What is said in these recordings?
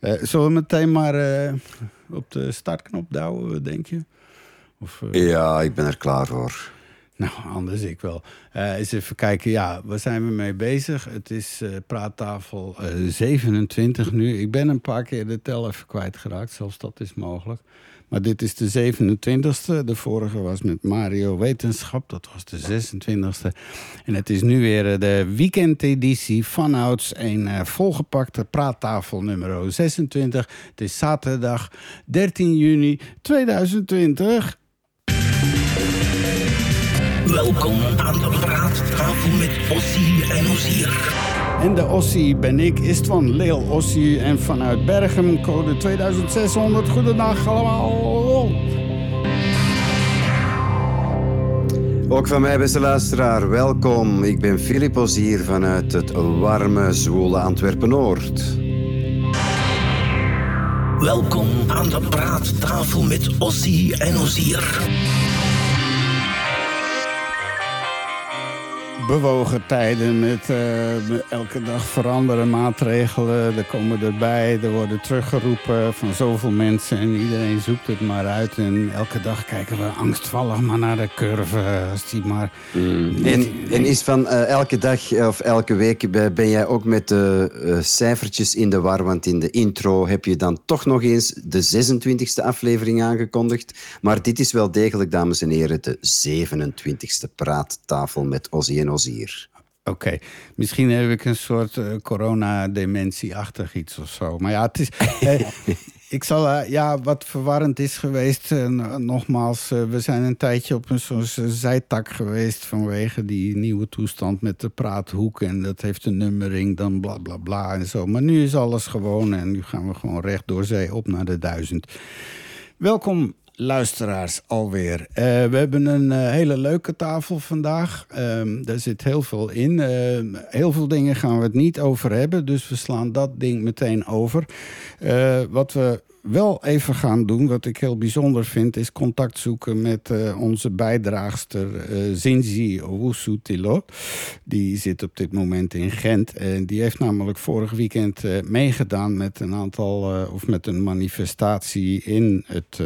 Uh, zullen we meteen maar uh, op de startknop douwen, denk je? Of, uh... Ja, ik ben er klaar voor. Nou, anders ik wel. Eens even kijken, ja, waar zijn we mee bezig? Het is praattafel uh, 27 nu. Ik ben een paar keer de tel even kwijtgeraakt, zelfs dat is mogelijk. Maar dit is de 27e. De vorige was met Mario Wetenschap. Dat was de 26e. En het is nu weer de weekendeditie van Ouds. Een uh, volgepakte praattafel nummer 26. Het is zaterdag 13 juni 2020. Welkom aan de praattafel met Ossie en Ozier. En de Ossie ben ik, Istvan Leel Ossie. En vanuit Bergen, code 2600. Goedendag allemaal. Ook van mij, beste luisteraar, welkom. Ik ben Filip Ozier vanuit het warme, zwoele Antwerpen-Noord. Welkom aan de praattafel met Ossie en Ozier. Bewogen tijden met uh, elke dag veranderen maatregelen. Er komen erbij, er worden teruggeroepen van zoveel mensen en iedereen zoekt het maar uit. En elke dag kijken we angstvallig maar naar de curve. Als die maar... Mm. En, en, is van uh, elke dag of elke week ben jij ook met de uh, cijfertjes in de war? Want in de intro heb je dan toch nog eens de 26e aflevering aangekondigd. Maar dit is wel degelijk, dames en heren, de 27e praattafel met Ozzy en hier. Oké, misschien heb ik een soort uh, corona-dementie-achtig iets of zo. Maar ja, het is. eh, ik zal, uh, ja, wat verwarrend is geweest. nogmaals, we zijn een tijdje op een soort zijtak geweest. vanwege die nieuwe toestand met de praathoek. En dat heeft een nummering, dan bla bla bla en zo. Maar nu is alles gewoon en nu gaan we gewoon recht door zee op naar de duizend. Welkom luisteraars alweer. Uh, we hebben een uh, hele leuke tafel vandaag. Uh, daar zit heel veel in. Ehm, heel veel dingen gaan we het niet over hebben, dus we slaan dat ding meteen over. Eh, wat we wel even gaan doen, wat ik heel bijzonder vind... is contact zoeken met uh, onze bijdraagster uh, Zinzi Owusu-Tilo. Die zit op dit moment in Gent. En die heeft namelijk vorig weekend uh, meegedaan met een aantal... of met een manifestatie in het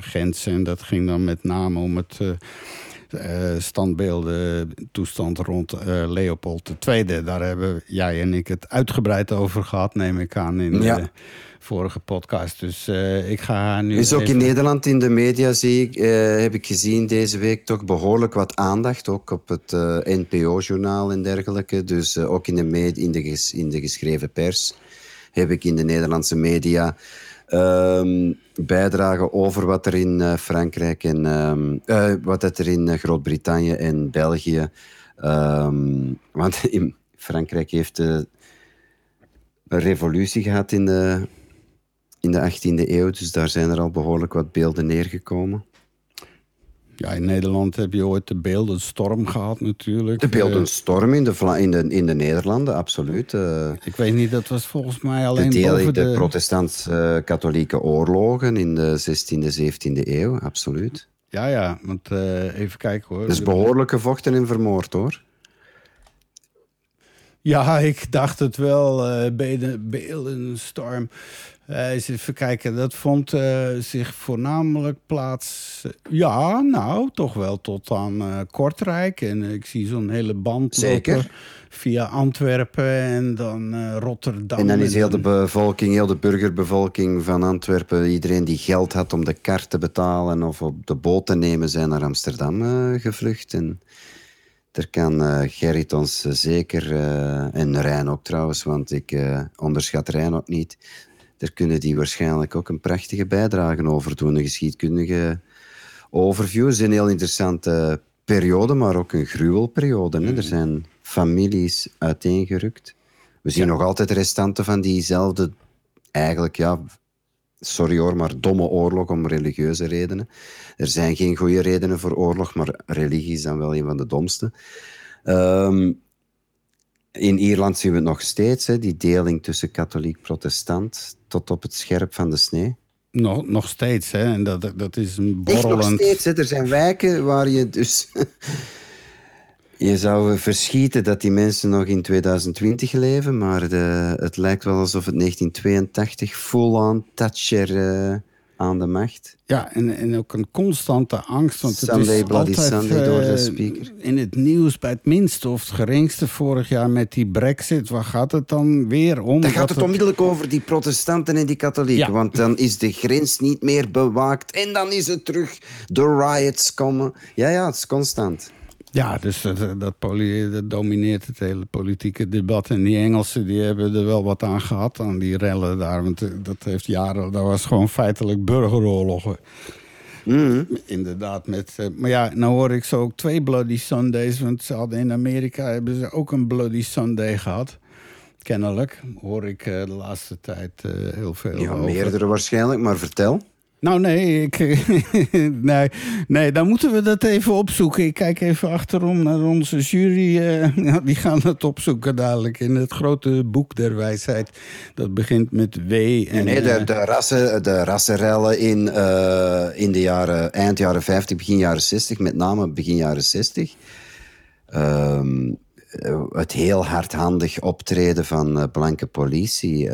Gentse. En dat ging dan met name om het... Uh, standbeelden, toestand rond uh, Leopold II. Daar hebben jij en ik het uitgebreid over gehad, neem ik aan, in ja vorige podcast. Dus uh, ik ga nu. Is ook in Nederland in de media, zie ik, uh, heb ik gezien deze week toch behoorlijk wat aandacht. Ook op het uh, eh, NPO-journaal en dergelijke. Dus ook in de, in, de ges in de geschreven pers heb ik in de Nederlandse media. Um, bijdragen over wat er in Frankrijk en um, wat er in Groot-Brittannië en België. Um, want in Frankrijk heeft een revolutie gehad in de in de 18e eeuw. Dus daar zijn er al behoorlijk wat beelden neergekomen. Ja, in Nederland heb je ooit de beeldenstorm gehad natuurlijk. De beeldenstorm in de, in de, in de Nederlanden, absoluut. Uh, ik weet niet, dat was volgens mij alleen de boven de... de protestant-katholieke oorlogen in de 16e, 17e eeuw, absoluut. Ja, ja, want uh, even kijken hoor. Dus behoorlijk gevochten en vermoord hoor. Ja, ik dacht het wel. Uh, beeldenstorm. Eens even kijken, dat vond uh, zich voornamelijk plaats... Ja, nou, toch wel tot aan Kortrijk. En ik zie zo'n hele band Zeker. via Antwerpen en dan Rotterdam. En dan is heel de bevolking, heel de burgerbevolking van Antwerpen... iedereen die geld had om de kar te betalen of op de boot te nemen... zijn naar Amsterdam gevlucht. En daar kan Gerrit ons zeker... en Rijn ook trouwens, want ik onderschat Rijn ook niet daar kunnen die waarschijnlijk ook een prachtige bijdrage over doen. Een geschiedkundige overview. Het is een heel interessante periode, maar ook een gruwelperiode. Hè. Er mm. zijn families uiteengerukt. We zien nog altijd restanten van diezelfde, eigenlijk, ja, sorry hoor, maar domme oorlog om religieuze redenen. Er zijn geen goede redenen voor oorlog, maar religie is dan wel een van de domste. Um, in Ierland zien we het nog steeds, hè, die deling tussen katholiek-protestant tot op het scherp van de snee. Nog, nog steeds, hè? En dat, dat is een borrelend... Echt nog steeds, hè? Er zijn wijken waar je dus... Je zou verschieten dat die mensen nog in 2020 leven, maar de, het lijkt wel alsof het 1982 full-on Thatcher eh, aan de macht. Ja, en, en ook een constante angst. Want het Sunday, is Bloody altijd Sunday door de eh, speaker. in het nieuws bij het minste of het geringste. Vorig jaar met die brexit, waar gaat het dan weer om? Dan gaat het onmiddellijk over die protestanten en die katholieken. Ja. Want dan is de grens niet meer bewaakt. En dan is het terug. De riots komen. Ja, ja, het is constant. Ja, dus dat, dat, domineert het hele politieke debat. En die Engelsen die hebben er wel wat aan gehad, aan die rellen daar. Want eh, dat heeft jaren, dat was gewoon feitelijk burgeroorlogen. Mhm. Inderdaad, met, eh, maar ja, nou hoor ik zo ook twee Bloody Sundays. Want ze hadden in Amerika hebben ze ook een Bloody Sunday gehad. Kennelijk hoor ik eh, de laatste tijd heel veel Ja, over. meerdere waarschijnlijk, maar vertel. Nou nee, ik, nee, nee, dan moeten we dat even opzoeken. Ik kijk even achterom naar onze jury. eh, die gaan het opzoeken dadelijk in het grote boek der wijsheid. Dat begint met W. En, Nee, de, eh, de, rassen, de rassenrellen in, eh, in de jaren, eind jaren 50, begin jaren 60, met name begin jaren 60. Ehm, eh, het heel hardhandig optreden van blanke politie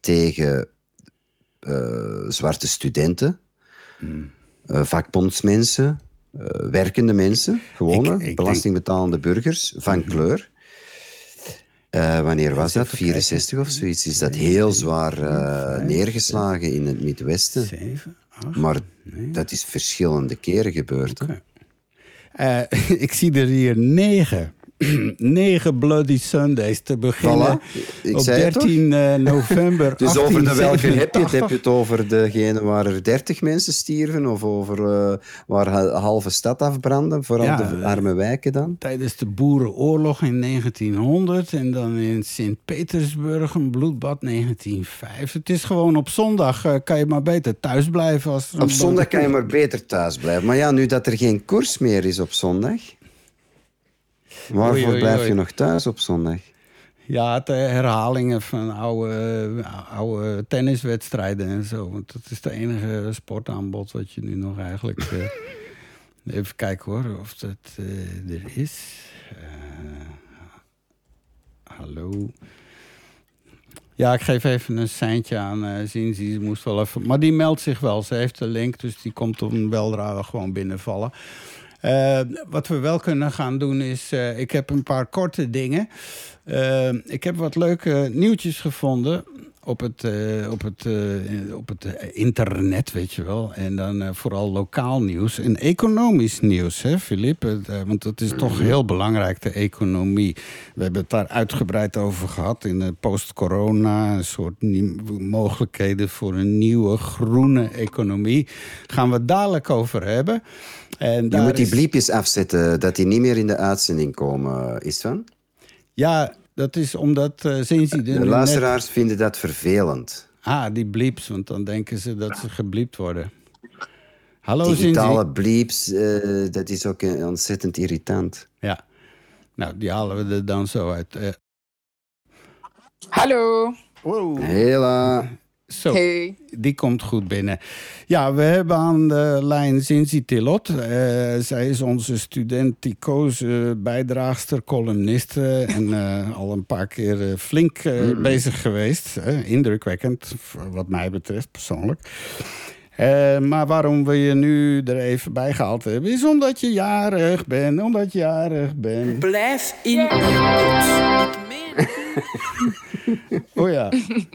tegen eh, zwarte studenten, eh, vakbondsmensen, eh, werkende mensen, gewone, Ik- ik denk- belastingbetalende burgers van kleur. Eh, wanneer was dat? 64 of zoiets. Is dat heel zwaar neergeslagen in het Midwesten. Zeven, acht. Maar dat is verschillende keren gebeurd. ik zie er hier negen. negen Bloody Sundays te beginnen. Voilà. Ik op zei het 13 eh, november. Dus over de welke heb je het? Heb 1887. je het over degene waar er 30 mensen stierven? Of over eh, waar halve stad afbrandden? Vooral Ja, de eh, arme wijken dan? Tijdens de Boerenoorlog in 1900 en dan in Sint-Petersburg een bloedbad 1905. Het is gewoon op zondag kan je maar beter thuis blijven. Als Op zondag kan je maar beter thuis blijven. Maar ja, nu dat er geen koers meer is op zondag... Waarvoor Oei, oei, blijf oei. je nog thuis op zondag? Ja, de herhalingen van oude, eh, oude tenniswedstrijden en zo. Want dat is de enige sportaanbod wat je nu nog eigenlijk... eh, even kijken hoor, of dat eh, er is. Eh, hallo. Ja, ik geef even een seintje aan uh, Zinzi. Ze moest wel even... Maar die meldt zich wel. Ze heeft de link, dus die komt dan weldra gewoon binnenvallen. Uh, wat we wel kunnen gaan doen is... Uh, ik heb een paar korte dingen. Uh, ik heb wat leuke nieuwtjes gevonden op het, uh, op het, uh, op het internet, weet je wel. En dan uh, vooral lokaal nieuws en economisch nieuws, hè, Filip? Want dat is toch heel belangrijk, de economie. We hebben het daar uitgebreid over gehad in de post-corona. Een soort mogelijkheden voor een nieuwe groene economie. Gaan we het dadelijk over hebben. En Je moet die bliepjes afzetten, dat die niet meer in de uitzending komen, is van? Ja, dat is omdat uh, sinds die de luisteraars net... vinden dat vervelend. Ah, die bleeps, want dan denken ze dat ze gebliept worden. Hallo, Digitale Zinzi. bleeps, uh, dat is ook ontzettend irritant. Ja, nou, die halen we er dan zo uit. Uh... Hallo. Wow. Hela. Zo, hey. die komt goed binnen. Ja, we hebben aan de lijn Zinzi Tilot. Uh, zij is onze studenticoze bijdraagster, columniste... en uh, al een paar keer uh, flink mm -hmm. bezig geweest. indrukwekkend, wat mij betreft, persoonlijk. Uh, maar waarom we je nu er even bij gehaald hebben... is omdat je jarig bent, omdat je jarig bent. Blijf in Oh ja.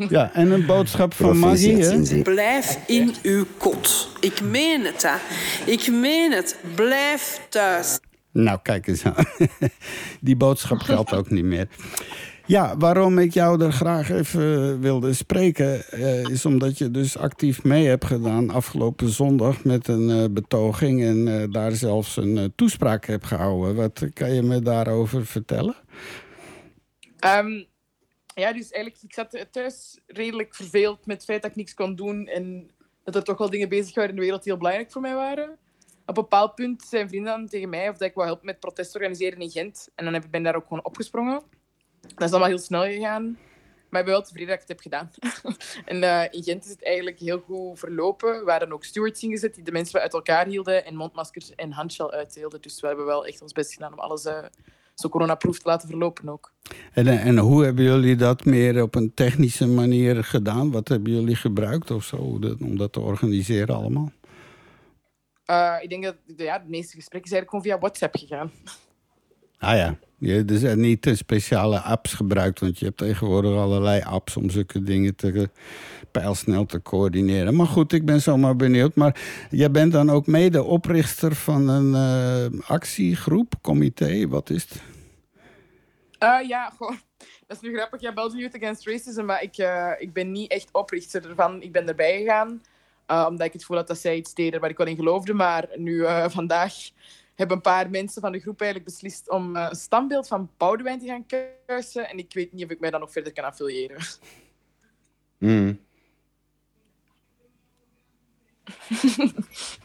ja, en een boodschap van Maggie, hè? Blijf in uw kot. Ik meen het, hè. Ik meen het. Blijf thuis. Nou, kijk eens aan. Die boodschap geldt ook niet meer. Ja, waarom ik jou er graag even wilde spreken... Uh, is omdat je dus actief mee hebt gedaan afgelopen zondag... met een uh, betoging en uh, daar zelfs een toespraak hebt gehouden. Wat kan je me daarover vertellen? Um, ja, dus eigenlijk, ik zat thuis redelijk verveeld met het feit dat ik niks kon doen... en dat er toch wel dingen bezig waren in de wereld die heel belangrijk voor mij waren. Op een bepaald punt zijn vrienden tegen mij... of dat ik wou helpen met protest organiseren in Gent. En dan ben ik daar ook gewoon opgesprongen. Dat is allemaal heel snel gegaan. Maar ik ben wel tevreden dat ik het heb gedaan. en eh, in Gent is het eigenlijk heel goed verlopen. We waren ook stewards ingezet die de mensen uit elkaar hielden en mondmaskers en handshell uitdeelden. Dus we hebben wel echt ons best gedaan om alles uh, zo coronaproof te laten verlopen ook. En, eh, en hoe hebben jullie dat meer op een technische manier gedaan? Wat hebben jullie gebruikt of zo om dat te organiseren allemaal? Uh, ik denk dat ja, de meeste gesprekken zijn gewoon via WhatsApp gegaan. Ah ja, je dus niet speciale apps gebruikt, want je hebt tegenwoordig allerlei apps om zulke dingen te pijlsnel te coördineren. Maar goed, ik ben zomaar benieuwd. Maar jij bent dan ook mede oprichter van een uh, actiegroep, comité, wat is het? Uh, ja. Dat is nu grappig. Ja, Belgian Youth Against Racism, maar ik, uh, ik ben niet echt oprichter ervan. Ik ben erbij gegaan, omdat ik het gevoel had dat zij iets deden waar ik wel in geloofde. Maar nu vandaag hebben een paar mensen van de groep eigenlijk beslist om een standbeeld van Boudewijn te gaan kruisen. En ik weet niet of ik mij dan nog verder kan affiliëren. Mm.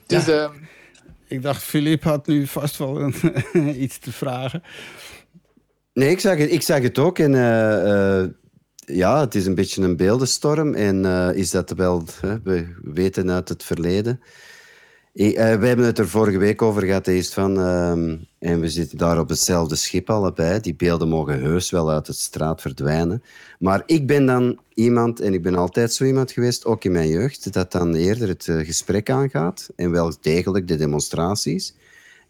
Dus, Ja. Ik dacht, Filip had nu vast wel een, iets te vragen. Nee, ik zag het, ik zag het ook. En eh, eh, ja, het is een beetje een beeldenstorm. En eh, is dat wel, hè, we weten uit het verleden. Ik, eh, we hebben het er vorige week over gehad, eerst van. ehm, en we zitten daar op hetzelfde schip allebei. Die beelden mogen heus wel uit de straat verdwijnen. Maar ik ben dan iemand, en ik ben altijd zo iemand geweest, ook in mijn jeugd, dat dan eerder het eh, gesprek aangaat. En wel degelijk de demonstraties.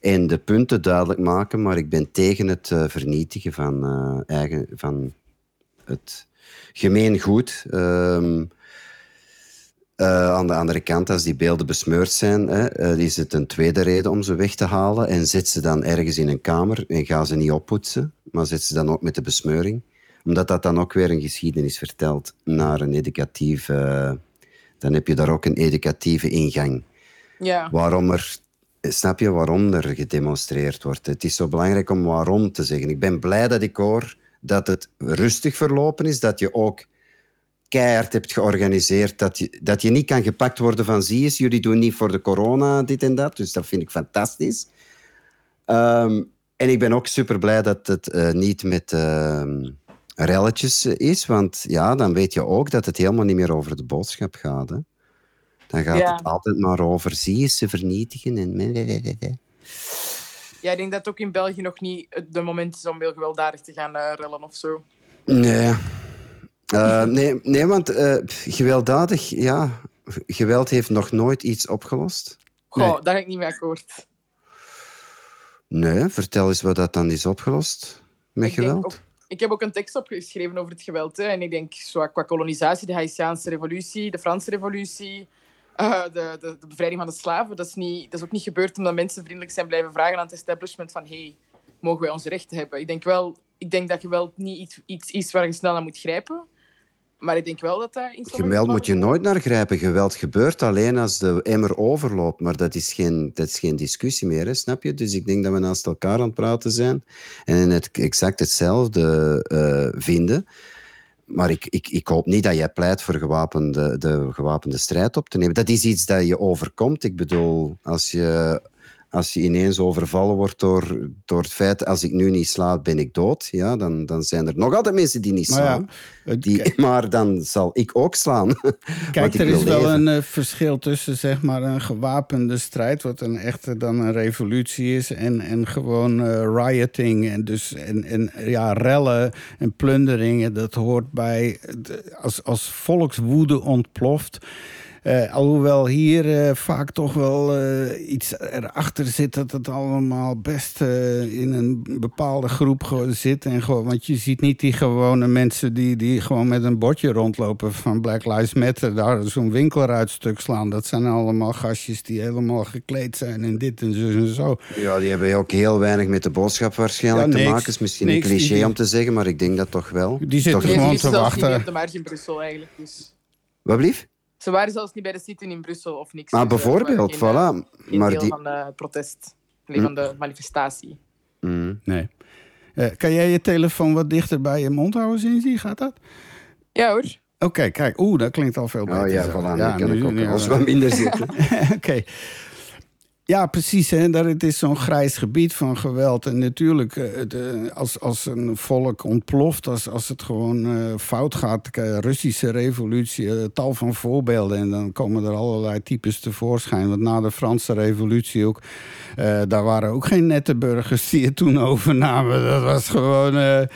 En de punten duidelijk maken, maar ik ben tegen het eh, vernietigen van, eh, eigen, van het gemeen goed. Eh, aan de andere kant, als die beelden besmeurd zijn, hè, eh, is het een tweede reden om ze weg te halen. En zet ze dan ergens in een kamer en ga ze niet oppoetsen, maar zet ze dan ook met de besmeuring. Omdat dat dan ook weer een geschiedenis vertelt naar een educatief... eh, dan heb je daar ook een educatieve ingang ja. waarom er, snap je, waarom er gedemonstreerd wordt. Het is zo belangrijk om waarom te zeggen. Ik ben blij dat ik hoor dat het rustig verlopen is, dat je ook keihard hebt georganiseerd, dat je, dat je niet kan gepakt worden van zie eens, jullie doen niet voor de corona dit en dat, dus dat vind ik fantastisch. Ehm, en ik ben ook super blij dat het eh, niet met ehm, relletjes eh, is, want ja, dan weet je ook dat het helemaal niet meer over de boodschap gaat. Hè. Dan gaat Ja. het altijd maar over zie je ze vernietigen en... ja, ik denk dat het ook in België nog niet het moment is om heel gewelddadig te gaan eh, rellen of zo. Nee. Eh, nee, nee, want eh, gewelddadig, ja, geweld heeft nog nooit iets opgelost. Goh, Nee. daar ga ik niet mee akkoord. Nee, vertel eens wat dat dan is opgelost met Ik geweld. ik heb ook een tekst opgeschreven over het geweld. Hè. En ik denk, zo qua kolonisatie, de Haitiaanse revolutie, de Franse revolutie, eh, de, de, de bevrijding van de slaven, dat is, niet, dat is ook niet gebeurd omdat mensen vriendelijk zijn blijven vragen aan het establishment van hey, mogen wij onze rechten hebben? Ik denk, wel, ik denk dat geweld niet iets, iets is waar je snel aan moet grijpen. Maar ik denk wel dat in sommige Geweld moet je nooit naar grijpen. Geweld gebeurt alleen als de emmer overloopt. Maar dat is geen, dat is geen discussie meer, hè, snap je? Dus ik denk dat we naast elkaar aan het praten zijn en het exact hetzelfde eh, vinden. Maar ik, ik, ik hoop niet dat jij pleit voor gewapende, de gewapende strijd op te nemen. Dat is iets dat je overkomt. Ik bedoel, als je, als je ineens overvallen wordt door, door het feit... als ik nu niet sla, ben ik dood. Ja, dan, dan zijn er nog altijd mensen die niet Maar ja, slaan. Die, maar dan zal ik ook slaan. Kijk, er is wel leven. een eh, verschil tussen zeg maar, een gewapende strijd, wat een echte dan een revolutie is, en, en gewoon eh, rioting en, dus, en, en ja, rellen en plunderingen. Dat hoort bij, als, als volkswoede ontploft. Eh, alhoewel hier eh, vaak toch wel eh, iets erachter zit dat het allemaal best eh, in een bepaalde groep gewoon zit. En gewoon, want je ziet niet die gewone mensen die, die gewoon met een bordje rondlopen van Black Lives Matter, daar zo'n winkelruit stuk slaan. Dat zijn allemaal gastjes die helemaal gekleed zijn en dit en zo en zo. Ja, die hebben ook heel weinig met de boodschap waarschijnlijk Ja, te niks. maken. is misschien Niks. een cliché Die- om te zeggen, maar ik denk dat toch wel. Die zitten Toch gewoon die te niet wachten. op de marge in Brussel eigenlijk. Dus. Wat blief? Ze waren zelfs niet bij de zitten in Brussel of niks. Maar Dus, eh, bijvoorbeeld, geen, voilà. eh, geen Maar deel die... van protest. Nee, van de manifestatie. Mm. Nee. Eh, kan jij je telefoon wat dichter bij je mond houden, Zinzi? Gaat dat? Ja hoor. Oké, kijk. Oeh, dat klinkt al veel beter. Oh ja, voilà, nu kan nu- ik ook nu- als wat minder zitten. Oké. Ja, precies. Hè? Dat het is zo'n grijs gebied van geweld. En natuurlijk, eh, eh, als, als een volk ontploft, als, als het gewoon eh, fout gaat, eh, Russische revolutie, tal van voorbeelden. En dan komen er allerlei types tevoorschijn. Want na de Franse revolutie ook, eh, daar waren ook geen nette burgers die het toen overnamen. Dat was gewoon.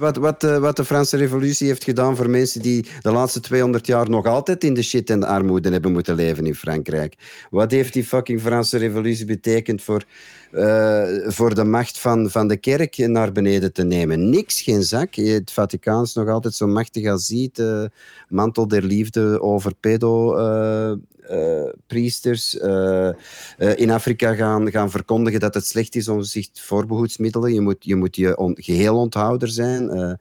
Wat, wat, eh, wat de Franse revolutie heeft gedaan voor mensen die de laatste 200 jaar nog altijd in de shit en de armoede hebben moeten leven in Frankrijk. Wat heeft die fucking Franse revolutie betekend voor, eh, voor de macht van, van de kerk naar beneden te nemen? Niks, geen zak. Het Vaticaan is nog altijd zo machtig als ziet. eh, mantel der liefde over pedo. Eh, priesters eh, eh, in Afrika gaan, gaan verkondigen dat het slecht is om zich voorbehoedsmiddelen. Je moet je, moet je geheel onthouder zijn.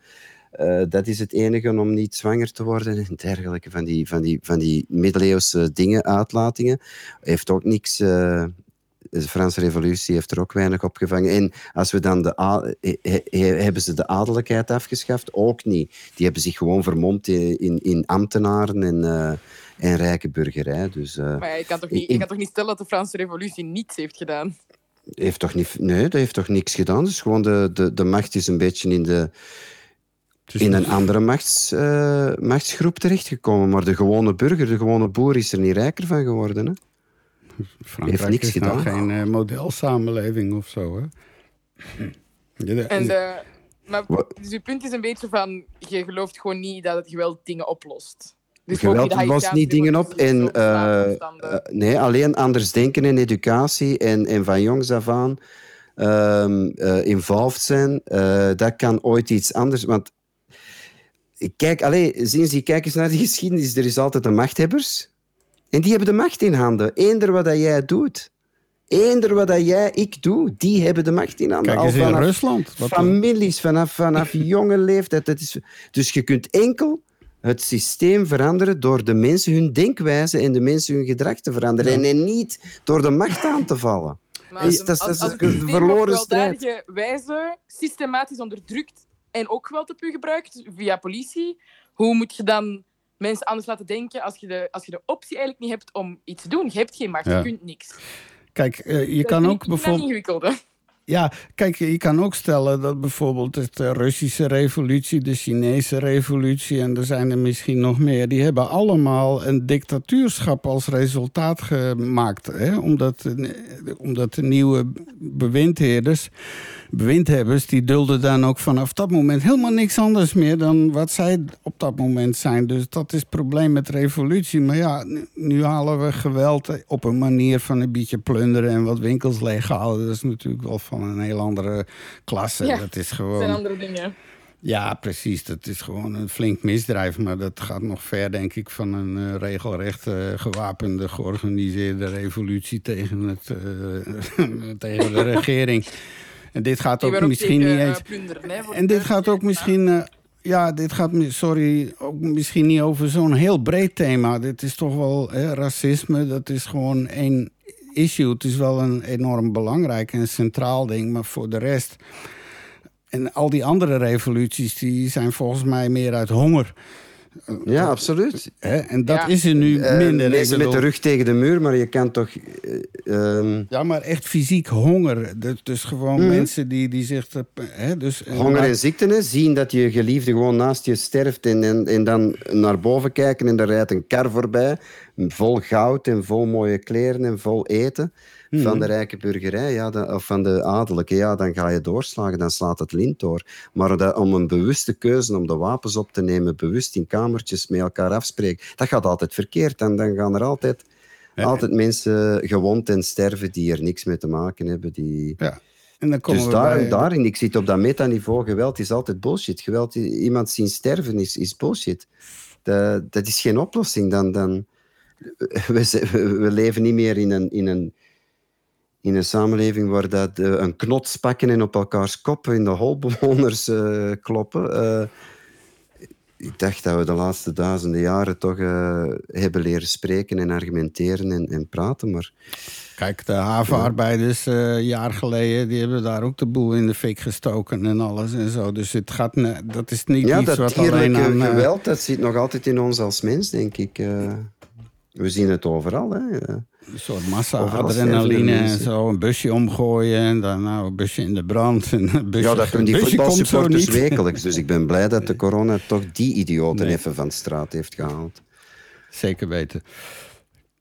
Dat is het enige om niet zwanger te worden en dergelijke. Van die, van die, van die middeleeuwse dingen, uitlatingen. Heeft ook niks. de Franse revolutie heeft er ook weinig op gevangen. En als we dan de hebben ze de adellijkheid afgeschaft? Ook niet. Die hebben zich gewoon vermomd in, in, ambtenaren en, en rijke burgerij. Dus eh, Maar je, kan toch niet, Ik- je kan toch niet stellen dat de Franse revolutie niets heeft gedaan? heeft toch niet, nee, dat heeft toch niks gedaan. Dus gewoon de, de, de macht is een beetje in, de, in een andere machts, eh, machtsgroep terechtgekomen. Maar de gewone burger, de gewone boer, is er niet rijker van geworden. Hè? Frankrijk heeft niks is nou gedaan. geen eh, modelsamenleving of zo. Hè? Ja, de- En, eh, maar, dus je punt is een beetje van, je gelooft gewoon niet dat het geweld dingen oplost. Dus ook Geweld lost niet dingen op. En, eh, eh, nee, alleen anders denken en educatie en, en van jongs af aan ehm, eh, involved zijn, eh, dat kan ooit iets anders. Want kijk, allee, sinds die kijk eens naar de geschiedenis, er is altijd de machthebbers. En die hebben de macht in handen. Eender wat dat jij doet. Eender wat dat jij, ik doe, die hebben de macht in handen. Kijk Al eens in vanaf Rusland. Wat families, vanaf, vanaf jonge leeftijd. Dat is, dus je kunt enkel het systeem veranderen door de mensen hun denkwijze en de mensen hun gedrag te veranderen. En, en niet door de macht aan te vallen. Maar is- als- dat is- als- dat is als een verloren strijd. gewelddadige wijze systematisch onderdrukt en ook geweld op u gebruikt via politie, hoe moet je dan mensen anders laten denken als je de, als je de optie eigenlijk niet hebt om iets te doen? Je hebt geen macht, Ja. je kunt niks. Kijk, eh, je Dat kan ook bijvoorbeeld. Ja, kijk, je kan ook stellen dat bijvoorbeeld de Russische revolutie, de Chinese revolutie en er zijn er misschien nog meer, die hebben allemaal een dictatuurschap als resultaat gemaakt. Hè? Omdat, eh, omdat de nieuwe bewindheerders, bewindhebbers, die dulden dan ook vanaf dat moment helemaal niks anders meer dan wat zij op dat moment zijn. Dus dat is het probleem met revolutie. Maar ja, nu- halen we geweld op een manier van een beetje plunderen en wat winkels leeghalen. Dat is natuurlijk wel van een heel andere klasse. Ja, dat is Dat zijn gewoon. andere dingen. Ja, precies. Dat is gewoon een flink misdrijf. Maar dat gaat nog ver, denk ik, van een eh, regelrecht eh, gewapende, georganiseerde revolutie tegen, het, eh, tegen de regering. En dit gaat ook misschien niet eh, eens. En dit gaat ook misschien. eh, ja, dit gaat, sorry, ook misschien niet over zo'n heel breed thema. Dit is toch wel hè, racisme. Dat is gewoon één issue. Het is wel een enorm belangrijk en centraal ding. Maar voor de rest. En al die andere revoluties, die zijn volgens mij meer uit honger. Ja, absoluut. Hè? En dat Ja. is er nu Eh, minder. Mensen met de rug tegen de muur, maar je kan toch... eh, ehm, Ja, maar echt fysiek honger. Dus, dus gewoon mensen die, die zich... Hè, dus, Honger en ziekte, hè. zien dat je geliefde gewoon naast je sterft en, en, en dan naar boven kijken en daar rijdt een kar voorbij, vol goud en vol mooie kleren en vol eten van de rijke burgerij ja, dan- of van de adellijke. Ja, dan ga je doorslagen, dan slaat het lint door. Maar dat, om een bewuste keuze om de wapens op te nemen, bewust in kamertjes met elkaar afspreken, dat gaat altijd verkeerd. Dan, dan gaan er altijd, altijd mensen gewond en sterven die er niks mee te maken hebben, die... Ja. En dan komen Dus daar, bij- daarin, ik zit op dat metaniveau, geweld is altijd bullshit. Geweld, iemand zien sterven is, is bullshit. Dat, dat is geen oplossing. Dan, dan, we, we leven niet meer in een, in een, in een samenleving waar dat, eh, een knots pakken en op elkaars koppen in de holbewoners eh, kloppen. Eh, ik dacht dat we de laatste duizenden jaren toch hebben leren spreken en argumenteren en, en praten, maar... Kijk, de havenarbeiders een jaar geleden, die hebben daar ook de boel in de fik gestoken en alles en zo. Dus het gaat, dat is niet Ja, iets wat alleen aan... geweld, dat zit nog altijd in ons als mens, denk ik. We zien het overal. Hè. Een soort massa-adrenaline en zo. Een busje omgooien en dan nou, een busje in de brand. En een busje, Ja, dat doen die voetbalsupporters wekelijks. Dus ik ben blij dat de corona toch die idioten Nee. even van de straat heeft gehaald. Zeker weten.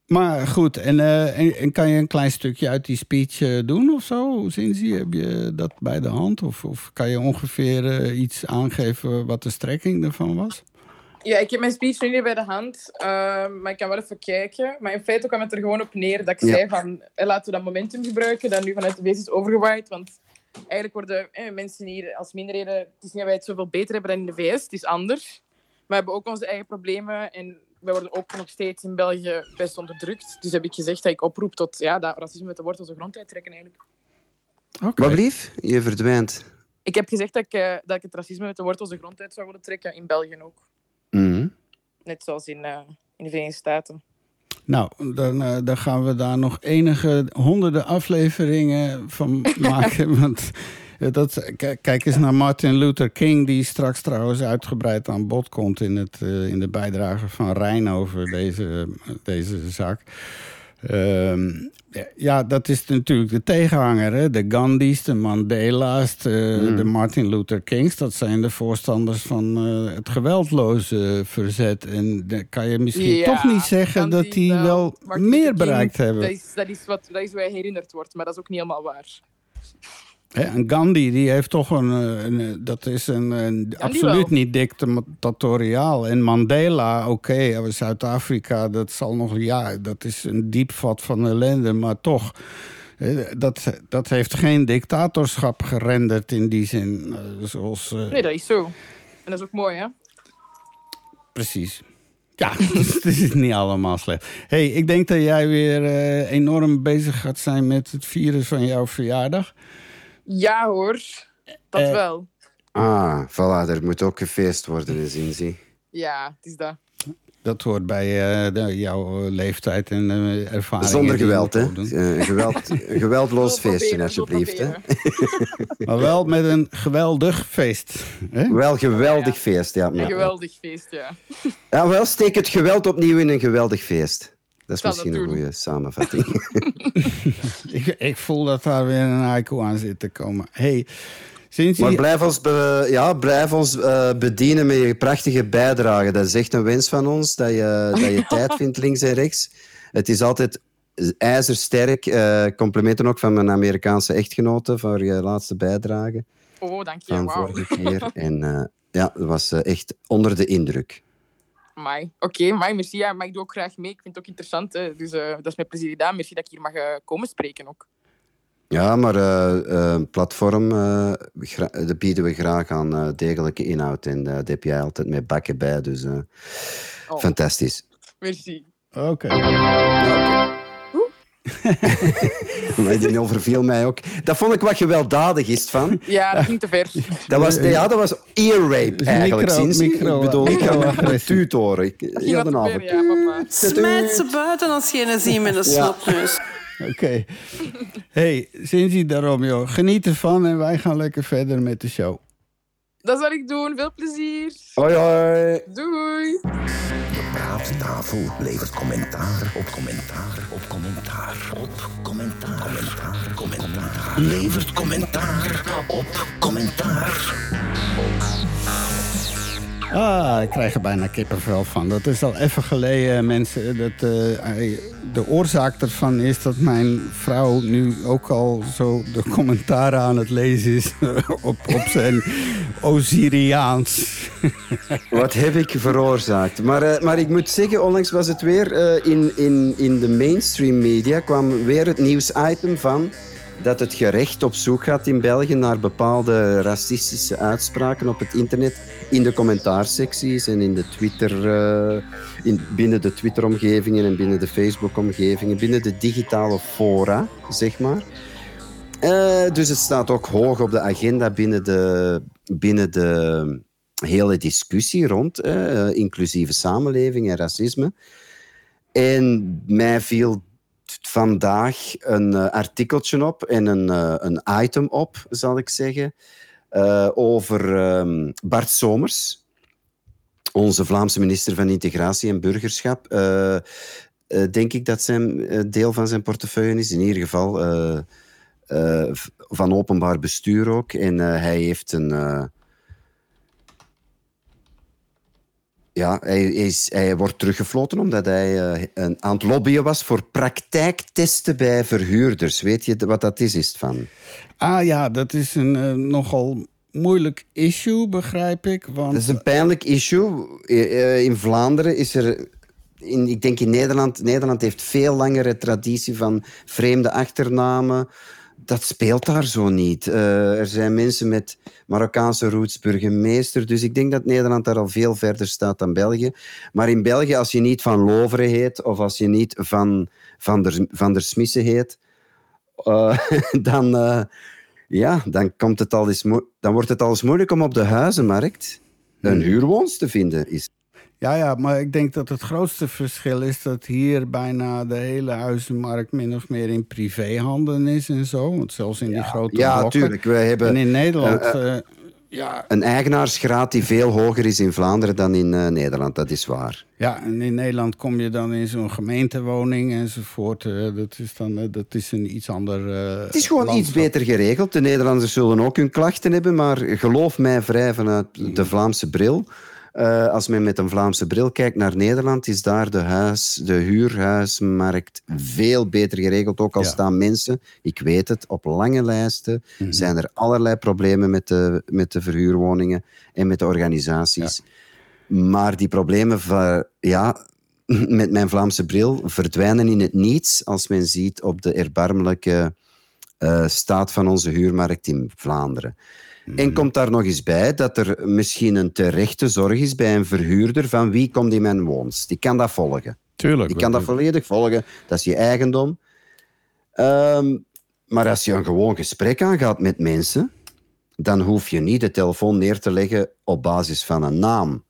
Maar goed, en, eh, en, en kan je een klein stukje uit die speech eh, doen of zo? Hoe zien ze? Heb je dat bij de hand? Of, of kan je ongeveer eh, iets aangeven wat de strekking ervan was? Ja, ik heb mijn speech nu niet bij de hand, eh, maar ik kan wel even kijken. Maar in feite kwam het er gewoon op neer dat ik Ja. zei van, eh, laten we dat momentum gebruiken dat nu vanuit de VS is overgewaaid. Want eigenlijk worden eh, mensen hier als minderheden... Het is niet dat wij het zoveel beter hebben dan in de VS, het is anders. We hebben ook onze eigen problemen en wij worden ook nog steeds in België best onderdrukt. Dus heb ik gezegd dat ik oproep tot ja, dat racisme met de wortels de grond uittrekken eigenlijk. Oké. Wat blief? Je verdwijnt. Ik heb gezegd dat ik, eh, dat ik het racisme met de wortels de grond uit zou willen trekken, in België ook. Net zoals in, eh, in de Verenigde Staten. Nou, dan, eh, dan gaan we daar nog enige honderden afleveringen van maken. Want eh, dat, kijk eens naar Martin Luther King, die straks trouwens uitgebreid aan bod komt in, het, in de bijdrage van Rijn over deze, deze zaak. Ehm, ja, dat is natuurlijk de tegenhanger. Hè? De Gandhi's, de Mandela's, de, de Martin Luther Kings. Dat zijn de voorstanders van eh, het geweldloze verzet. En dan kan je misschien Ja, toch niet zeggen Gandhi dat die wel Martin meer King, bereikt hebben. Dat is, dat, is wat, dat is hij herinnerd wordt, maar dat is ook niet helemaal waar. En Gandhi, die heeft toch een... eh, een, eh, dat is een, een absoluut niet dictatoriaal. En Mandela, oké, eh, Zuid-Afrika, dat zal nog... Ja, dat is een diepvat van ellende, maar toch... Dat, dat heeft geen dictatorschap gerenderd in die zin. Zoals, Nee, dat is zo. En dat is ook mooi, hè? Precies. Ja, het is niet allemaal slecht. hey, ik denk dat jij weer enorm bezig gaat zijn met het vieren van jouw verjaardag. Ja hoor, dat Eh, wel. Ah, voilà, er moet ook gefeest worden, in Zinzi. Ja, het is dat. Dat hoort bij eh, de- jouw eh, leeftijd en eh, ervaring. Zonder die je geweld, hè? moet opdoen. Eh, geweld, een geweldloos feestje, proberen, alsjeblieft. Hè? proberen. Maar wel met een geweldig feest. Hè? Wel geweldig Ja. feest, ja. Een ja. geweldig feest, ja. Ja, wel, steek het geweld opnieuw in een geweldig feest. Dat is misschien dat een goede samenvatting. Ik, ik voel dat daar weer een haiku aan zit te komen. hey, sinds Maar die- blijf ons, be- ja, blijf ons eh, bedienen met je prachtige bijdrage. Dat is echt een wens van ons, dat je, dat je tijd vindt links en rechts. Het is altijd ijzersterk. Eh, complimenten ook van mijn Amerikaanse echtgenote voor je laatste bijdrage Oh, dank je. van vorige keer. En eh, ja, dat was echt onder de indruk. Oké, amai, merci. Ja, maar ik doe ook graag mee. Ik vind het ook interessant. Hè. Dus eh, dat is met plezier gedaan. Merci dat ik hier mag eh, komen spreken ook. Ja, maar eh, eh, platform eh, dat bieden we graag aan eh, degelijke inhoud. En eh, dat heb jij altijd met bakken bij. Dus eh, Oh. fantastisch. Merci. Oké. die overviel mij ook. Dat vond ik wat gewelddadig is van. Ja, dat ging te ver. Dat was, ja, dat was ear rape eigenlijk. Micro- sinds micro- ik bedoel, ik ga met ging heel de avond. ja. Smijt ze buiten als je een ziet met een Ja. snotneus. Oké. hey, Cindy daarom, joh. Geniet ervan en wij gaan lekker verder met de show. Dat zal ik doen. Veel plezier. Hoi, hoi. Doei. De praattafel levert commentaar op commentaar op commentaar op commentaar. Commentaar, commentaar. Levert commentaar op commentaar. Ah, ik krijg er bijna kippenvel van. Dat is al even geleden, mensen. Dat, eh, de oorzaak daarvan is dat mijn vrouw nu ook al zo de commentaren aan het lezen is op, op zijn Osiriaans. Wat heb ik veroorzaakt? Maar, eh, maar ik moet zeggen, onlangs was het weer eh, in, in, in de mainstream media kwam weer het nieuwsitem van dat het gerecht op zoek gaat in België naar bepaalde racistische uitspraken op het internet in de commentaarsecties en in de Twitter, eh, in, binnen de Twitter-omgevingen en binnen de Facebook-omgevingen, binnen de digitale fora, zeg maar. Eh, dus het staat ook hoog op de agenda binnen de, binnen de hele discussie rond eh, inclusieve samenleving en racisme. En mij viel vandaag een eh, artikeltje op en een, eh, een item op, zal ik zeggen, eh, over ehm, Bart Somers, onze Vlaamse minister van Integratie en Burgerschap. Denk ik dat zijn deel van zijn portefeuille is. In ieder geval van openbaar bestuur ook. En hij heeft een. eh, ja, hij, is, hij wordt teruggefloten omdat hij eh, een, aan het lobbyen was voor praktijktesten bij verhuurders. Weet je wat dat is, is van? Ah ja, dat is een eh, nogal moeilijk issue, begrijp ik. Want Dat is een pijnlijk issue. Eh, In Vlaanderen is er. In, ik denk in Nederland. Nederland heeft veel langere traditie van vreemde achternamen. Dat speelt daar zo niet. Eh, er zijn mensen met Marokkaanse roots burgemeester. Dus ik denk dat Nederland daar al veel verder staat dan België. Maar in België, als je niet van Loveren heet. of als je niet van Van der, van der Smissen heet. eh, dan. eh, ja, dan, komt het al eens dan wordt het al eens moeilijk om op de huizenmarkt een huurwoons te vinden. Is. Ja, ja, maar ik denk dat het grootste verschil is dat hier bijna de hele huizenmarkt min of meer in privéhanden is en zo. Want zelfs in die grote Ja, tuurlijk. Wij hebben En in Nederland, eh, eh, ja, een eigenaarsgraad die veel hoger is in Vlaanderen dan in eh, Nederland. Dat is waar. ja, en in Nederland kom je dan in zo'n gemeentewoning enzovoort. eh, dat is dan eh, dat is een iets ander. eh, Het is gewoon iets beter geregeld. De Nederlanders zullen ook hun klachten hebben, maar geloof mij vrij vanuit de Vlaamse bril. Eh, als men met een Vlaamse bril kijkt naar Nederland, is daar de, huis, de huurhuismarkt veel beter geregeld. Ook al Ja. staan mensen, ik weet het, op lange lijsten zijn er allerlei problemen met de, met de verhuurwoningen en met de organisaties. Maar die problemen, van, ja, met mijn Vlaamse bril, verdwijnen in het niets als men ziet op de erbarmelijke eh, staat van onze huurmarkt in Vlaanderen. En komt daar nog eens bij dat er misschien een terechte zorg is bij een verhuurder van wie komt in mijn woons. Die kan dat volgen. Tuurlijk. Die kan dat volledig volgen. Dat is je eigendom. Ehm, maar als je een gewoon gesprek aangaat met mensen, dan hoef je niet de telefoon neer te leggen op basis van een naam.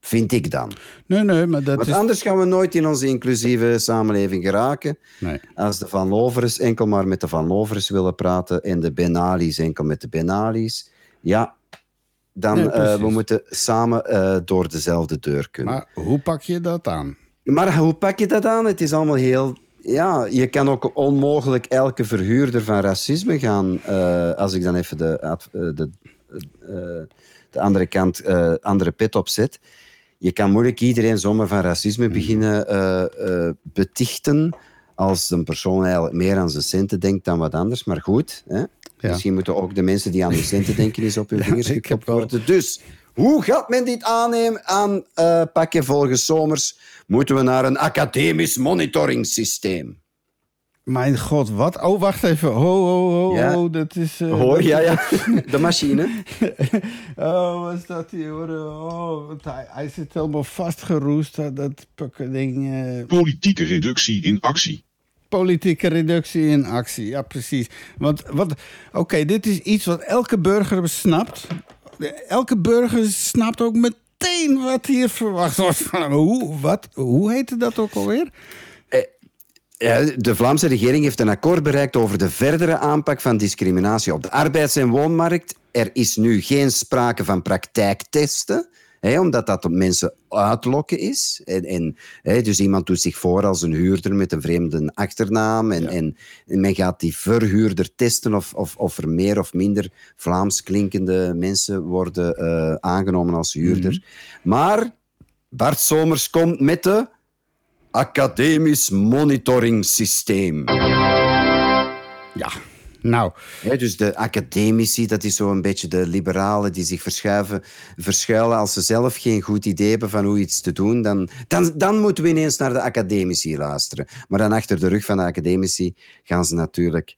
Vind ik dan. Nee, nee, maar dat Want is... anders gaan we nooit in onze inclusieve samenleving geraken. Nee. Als de Van Lovers enkel maar met de Van Lovers willen praten en de Benalis enkel met de Benalis, ja, dan Nee, eh, we moeten samen eh, door dezelfde deur kunnen. Maar hoe pak je dat aan? Maar hoe pak je dat aan? Het is allemaal heel. Ja, je kan ook onmogelijk elke verhuurder van racisme gaan. eh, als ik dan even de, de, de andere kant, andere pet opzet. Je kan moeilijk iedereen zomaar van racisme beginnen eh, eh, betichten. Als een persoon eigenlijk meer aan zijn centen denkt dan wat anders. Maar goed, hè? Misschien moeten ook de mensen die aan hun centen denken eens op hun vingers wel- worden. Dus, hoe gaat men dit aannemen, aanpakken volgens Somers? Moeten we naar een academisch monitoringssysteem? Mijn god, wat? Oh, wacht even. Ho, ho, ho, Ja. ho. Dat is... eh, Hoor, dat- ja, ja. De machine. Oh, wat is dat hier? hoor? Oh, hij, hij zit helemaal vastgeroest, dat, dat pukkerding. eh Politieke reductie in actie. Politieke reductie in actie, ja precies. Want wat, oké, dit is iets wat elke burger snapt. Elke burger snapt ook meteen wat hier verwacht wordt. Hoe, wat, hoe heette dat ook alweer? Ja, de Vlaamse regering heeft een akkoord bereikt over de verdere aanpak van discriminatie op de arbeids- en woonmarkt. Er is nu geen sprake van praktijktesten, hè, omdat dat op mensen uitlokken is. En, en, hè, dus iemand doet zich voor als een huurder met een vreemde achternaam. En, en, en men gaat die verhuurder testen of, of, of er meer of minder Vlaams klinkende mensen worden eh, aangenomen als huurder. Maar Bart Somers komt met de academisch monitoringssysteem. Ja, nou, dus de academici, dat is zo een beetje de liberalen die zich verschuiven, verschuilen als ze zelf geen goed idee hebben van hoe iets te doen. Dan, dan, dan moeten we ineens naar de academici luisteren. Maar dan achter de rug van de academici gaan ze natuurlijk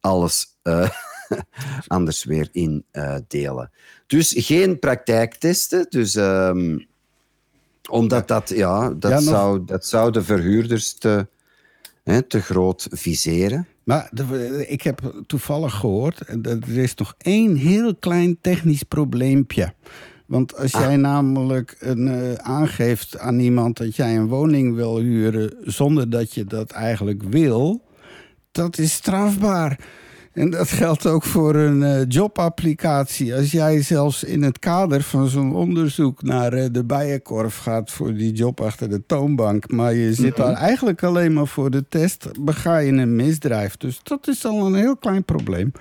alles eh, anders weer indelen. dus geen praktijktesten. Dus, ehm, omdat dat, ja, dat, Ja, nog- zou, dat zou de verhuurders te, hè, te groot viseren. Maar ik heb toevallig gehoord, en dat er is nog één heel klein technisch probleempje. Want als jij namelijk een, eh, aangeeft aan iemand dat jij een woning wil huren zonder dat je dat eigenlijk wil, dat is strafbaar. En dat geldt ook voor een eh, jobapplicatie. Als jij zelfs in het kader van zo'n onderzoek naar eh, de bijenkorf gaat voor die job achter de toonbank, maar je zit daar eigenlijk alleen maar voor de test, bega je een misdrijf. Dus dat is al een heel klein probleem.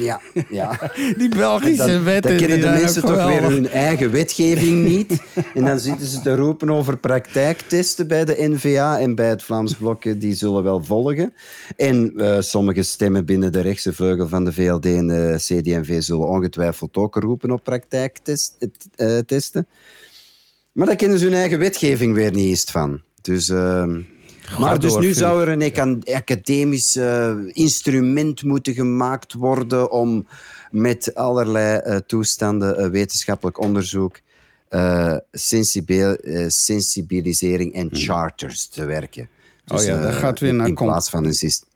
Ja, ja. Die Belgische Dan, wetten. dan kennen de mensen toch weer hun eigen wetgeving niet. En dan zitten ze te roepen over praktijktesten bij de NVA en bij het Vlaams Blok. Die zullen wel volgen. En eh, sommige stemmen binnen de rechtse vleugel van de VLD en de CD&V zullen ongetwijfeld ook roepen op praktijktesten. Maar daar kennen ze hun eigen wetgeving weer niet eens van. Dus... ehm, maar dus nu zou er een aca- academisch eh, instrument moeten gemaakt worden om met allerlei eh, toestanden, eh, wetenschappelijk onderzoek, sensibil- sensibilisering en charters te werken. Oh ja, dat eh, gaat weer naar In plaats van een systeem.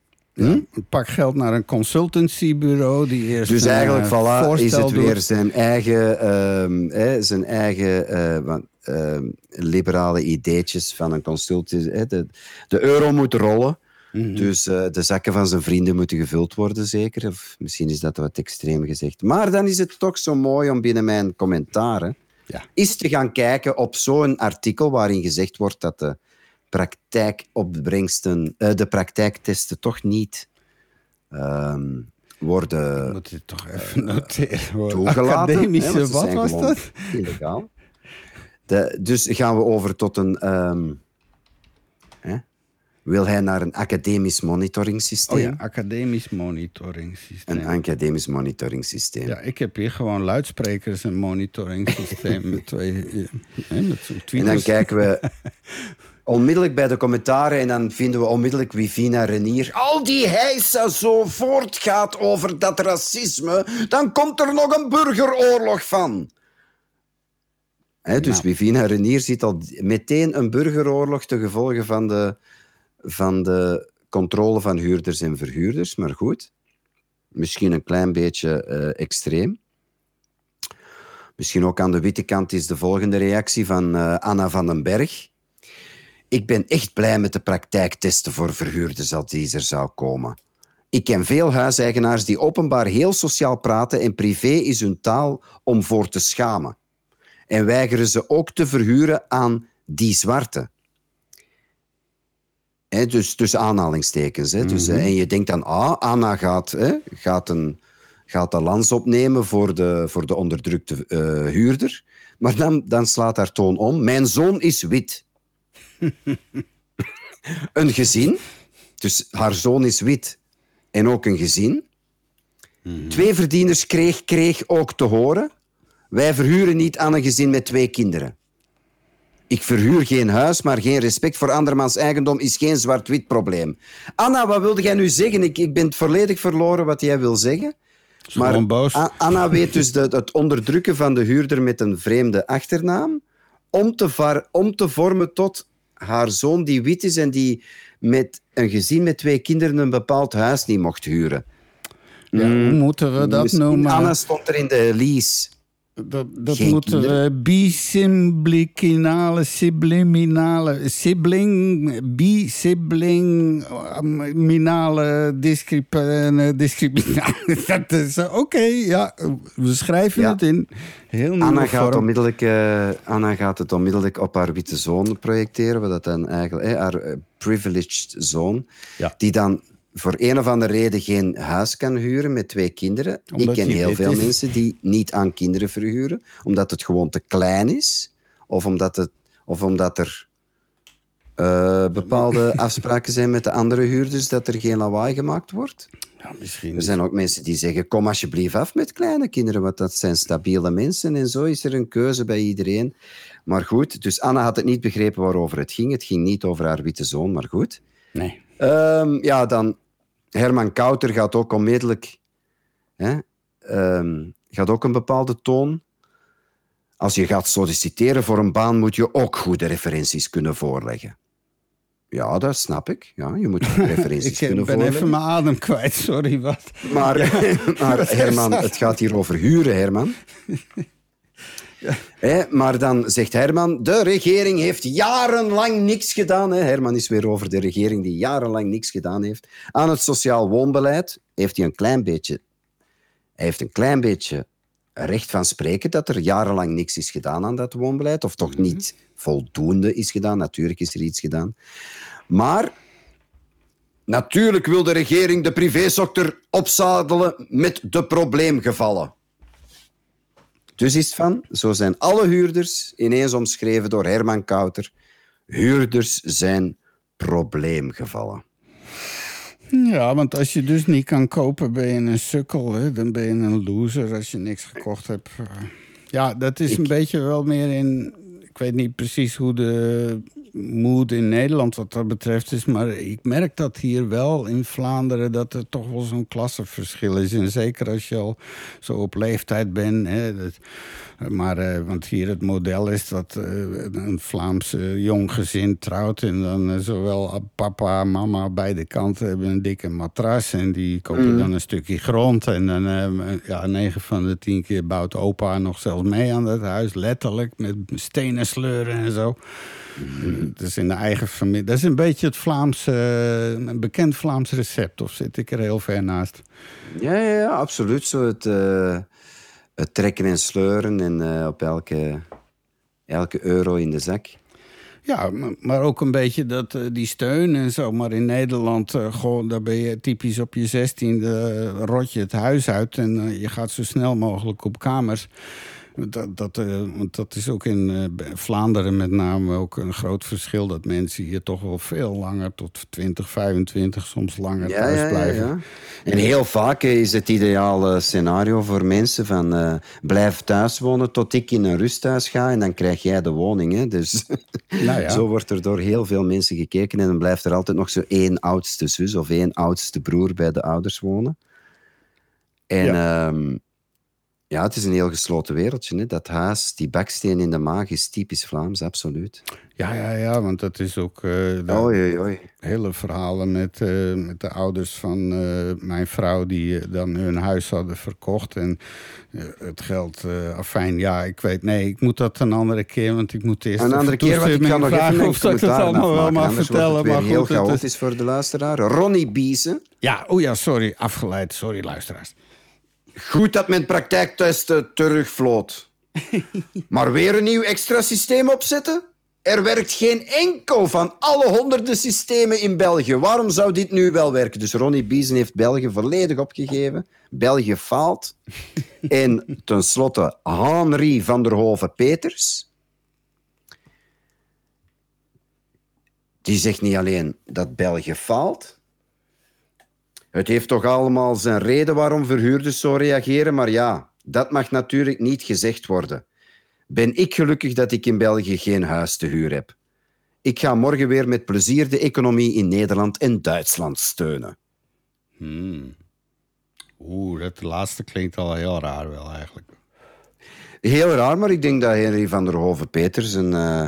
Pak geld naar een consultancybureau die eerst Dus een, eigenlijk eh, voilà, is het weer doet. zijn eigen, ehm, zijn eigen eh, ehm, liberale ideetjes van een consultant. Hè. De, de euro moet rollen. Mhm. Dus eh, de zakken van zijn vrienden moeten gevuld worden, zeker. Of misschien is dat wat extreem gezegd. Maar dan is het toch zo mooi om binnen mijn commentaren Ja. eens te gaan kijken op zo'n artikel waarin gezegd wordt dat de praktijkopbrengsten, eh, de praktijktesten toch niet ehm, worden Moet je toch even noteren. hoor. toegelaten. Academische, hè, wat was dat? Illegaal. De, dus gaan we over tot een. ehm, hè? Wil hij naar een academisch Oh monitoringssysteem? ja, academisch monitoringssysteem. Een academisch monitoringssysteem. Ja, ik heb hier gewoon luidsprekers en monitoringssysteem met twee... eh, hè, met zo'n En dan kijken we onmiddellijk bij de commentaren en dan vinden we onmiddellijk Wivina Renier. Al die heisa zo voortgaat over dat racisme, dan komt er nog een burgeroorlog van. Dus Wivina Renier ziet al meteen een burgeroorlog te gevolgen van de, van de controle van huurders en verhuurders. Maar goed, misschien een klein beetje eh, extreem. Misschien ook aan de witte kant is de volgende reactie van eh, Anna van den Berg. Ik ben echt blij met de praktijktesten voor verhuurders als die er zou komen. Ik ken veel huiseigenaars die openbaar heel sociaal praten en privé is hun taal om voor te schamen. En weigeren ze ook te verhuren aan die zwarte. Hè, dus tussen aanhalingstekens. Dus, eh, en je denkt dan, ah, Anna gaat, gaat, een, gaat de lans opnemen voor de, voor de onderdrukte eh, huurder. Maar dan, dan slaat haar toon om. Mijn zoon is wit. een gezin, dus haar zoon is wit en ook een gezin. Twee verdieners kreeg, kreeg ook te horen. Wij verhuren niet aan een gezin met twee kinderen. Ik verhuur geen huis, maar geen respect voor andermans eigendom is geen zwart-wit probleem. Anna, wat wilde jij nu zeggen? Ik, ik ben volledig verloren wat jij wil zeggen. A- Anna weet dus de, het onderdrukken van de huurder met een vreemde achternaam om te, var- om te vormen tot haar zoon die wit is en die met een gezin met twee kinderen een bepaald huis niet mocht huren. Ja, hoe moeten we dat Misschien- noemen? Anna stond er in de lease. Dat, dat Geen moeten we kinderen. bisimblikinale, subliminale, sibling, bisiblinginale discriminatie. Dat is eh, oké, ja. We schrijven Ja. het in heel Anna gaat, vorm. onmiddellijk, eh, Anna gaat het onmiddellijk op haar witte zoon projecteren, wat dat dan eigenlijk, eh, haar eh, privileged zoon, Ja. die dan voor een of andere reden geen huis kan huren met twee kinderen. Omdat Ik ken heel veel is. mensen die niet aan kinderen verhuren, omdat het gewoon te klein is, of omdat, het, of omdat er eh, bepaalde afspraken zijn met de andere huurders dat er geen lawaai gemaakt wordt. Ja, misschien Er zijn ook mensen die zeggen: kom alsjeblieft af met kleine kinderen, want dat zijn stabiele mensen. En zo is er een keuze bij iedereen. Maar goed, dus Anna had het niet begrepen waarover het ging. Het ging niet over haar witte zoon, maar goed. Nee. Ehm, ja, dan Herman Kouter gaat ook onmiddellijk... Hè, ehm, gaat ook een bepaalde toon. Als je gaat solliciteren voor een baan, moet je ook goede referenties kunnen voorleggen. Ja, dat snap ik. Ja, je moet referenties Ik eh, kunnen ben voorleggen. even mijn adem kwijt, sorry, wat? Maar, maar Herman, het gaat hier over huren, Herman. Maar dan zegt Herman, de regering heeft jarenlang niks gedaan. Herman is weer over de regering die jarenlang niks gedaan heeft. Aan het sociaal woonbeleid heeft hij een klein beetje... Hij heeft een klein beetje recht van spreken dat er jarenlang niks is gedaan aan dat woonbeleid. Of toch niet voldoende is gedaan. Natuurlijk is er iets gedaan. Maar natuurlijk wil de regering de privésector opzadelen met de probleemgevallen. Dus is van, zo zijn alle huurders ineens omschreven door Herman Kouter. Huurders zijn probleemgevallen. Ja, want als je dus niet kan kopen, ben je een sukkel. Hè? Dan ben je een loser als je niks gekocht hebt. Ja, dat is een beetje wel meer in... Ik weet niet precies hoe de mood in Nederland wat dat betreft is... maar ik merk dat hier wel in Vlaanderen... dat er toch wel zo'n klassenverschil is. En zeker als je al zo op leeftijd bent. Hè, dat, maar, eh, want hier het model is dat eh, een Vlaams eh, jong gezin trouwt... en dan zowel papa en mama beide kanten hebben een dikke matras... en die kopen dan een stukje grond. En dan, ja, negen van de tien keer bouwt opa nog zelfs mee aan dat huis. Letterlijk, met stenen sleuren en zo. Dus in de eigen familie. Dat is een beetje het Vlaams, eh, een bekend Vlaams recept. Of zit ik er heel ver naast? Ja, ja, ja absoluut. Zo het, eh, het trekken en sleuren en eh, op elke, elke euro in de zak. Ja, maar- ook een beetje dat, eh, die steun en zo. Maar in Nederland, gewoon, daar ben je typisch op je zestiende... rot je het huis uit en je gaat zo snel mogelijk op kamers. Dat, dat, eh, want dat is ook in eh, Vlaanderen met name ook een groot verschil... dat mensen hier toch wel veel langer, tot 20, 25, soms langer Ja, thuis ja, blijven. ja. En heel vaak eh, is het ideale scenario voor mensen van blijf thuis wonen tot ik in een rusthuis ga en dan krijg jij de woning. Hè? Dus Nou ja. zo wordt er door heel veel mensen gekeken en dan blijft er altijd nog zo één oudste zus of één oudste broer bij de ouders wonen. En ja, ja het is een heel gesloten wereldje. Hè? Dat haas, die baksteen in de maag is typisch Vlaams, absoluut. Ja, ja, ja, want dat is ook... eh, Oei, oei, hele verhalen met, eh, met de ouders van eh, mijn vrouw... die dan hun huis hadden verkocht. En het geld, afijn, ja, ik weet... Nee, ik moet dat een andere keer, want ik moet eerst... Een andere keer, want ik kan nog even of dat ik commentaar allemaal wel mag vertellen. het Maar heel goed, het is- voor de luisteraar. Ronnie Biesen. Ja, oh ja, sorry, afgeleid. Sorry, luisteraars. Goed dat men praktijktesten terugvloot. maar weer een nieuw extra systeem opzetten? Er werkt geen enkel van alle honderden systemen in België. Waarom zou dit nu wel werken? Dus Ronnie Biesen heeft België volledig opgegeven. België faalt. en tenslotte Henri van der Hoven-Peters. Die zegt niet alleen dat België faalt, het heeft toch allemaal zijn reden waarom verhuurders zo reageren, maar ja, dat mag natuurlijk niet gezegd worden. Ben ik gelukkig dat ik in België geen huis te huur heb. Ik ga morgen weer met plezier de economie in Nederland en Duitsland steunen. Oeh, dat laatste klinkt al heel raar wel eigenlijk. Heel raar, maar ik denk dat Henry van der Hoven-Peters een, eh,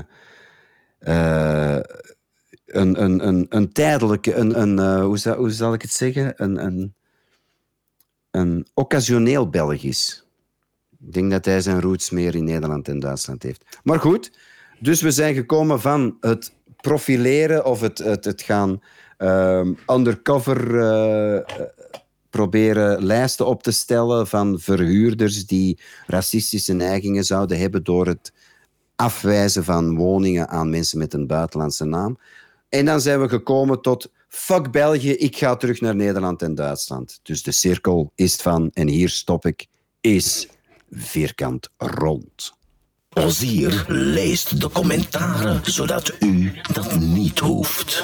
eh, een, een, een, een tijdelijke, een, een, eh, hoe, zal, hoe ik het zeggen? Een, een, een occasioneel Belg is. Ik denk dat hij zijn roots meer in Nederland en Duitsland heeft. Maar goed, dus we zijn gekomen van het profileren of het, het, het gaan ehm, undercover eh, proberen lijsten op te stellen van verhuurders die racistische neigingen zouden hebben door het afwijzen van woningen aan mensen met een buitenlandse naam. En dan zijn we gekomen tot fuck België, ik ga terug naar Nederland en Duitsland. Dus de cirkel is van, en hier stop ik, is vierkant rond. Ozier leest de commentaren, zodat u dat niet hoeft.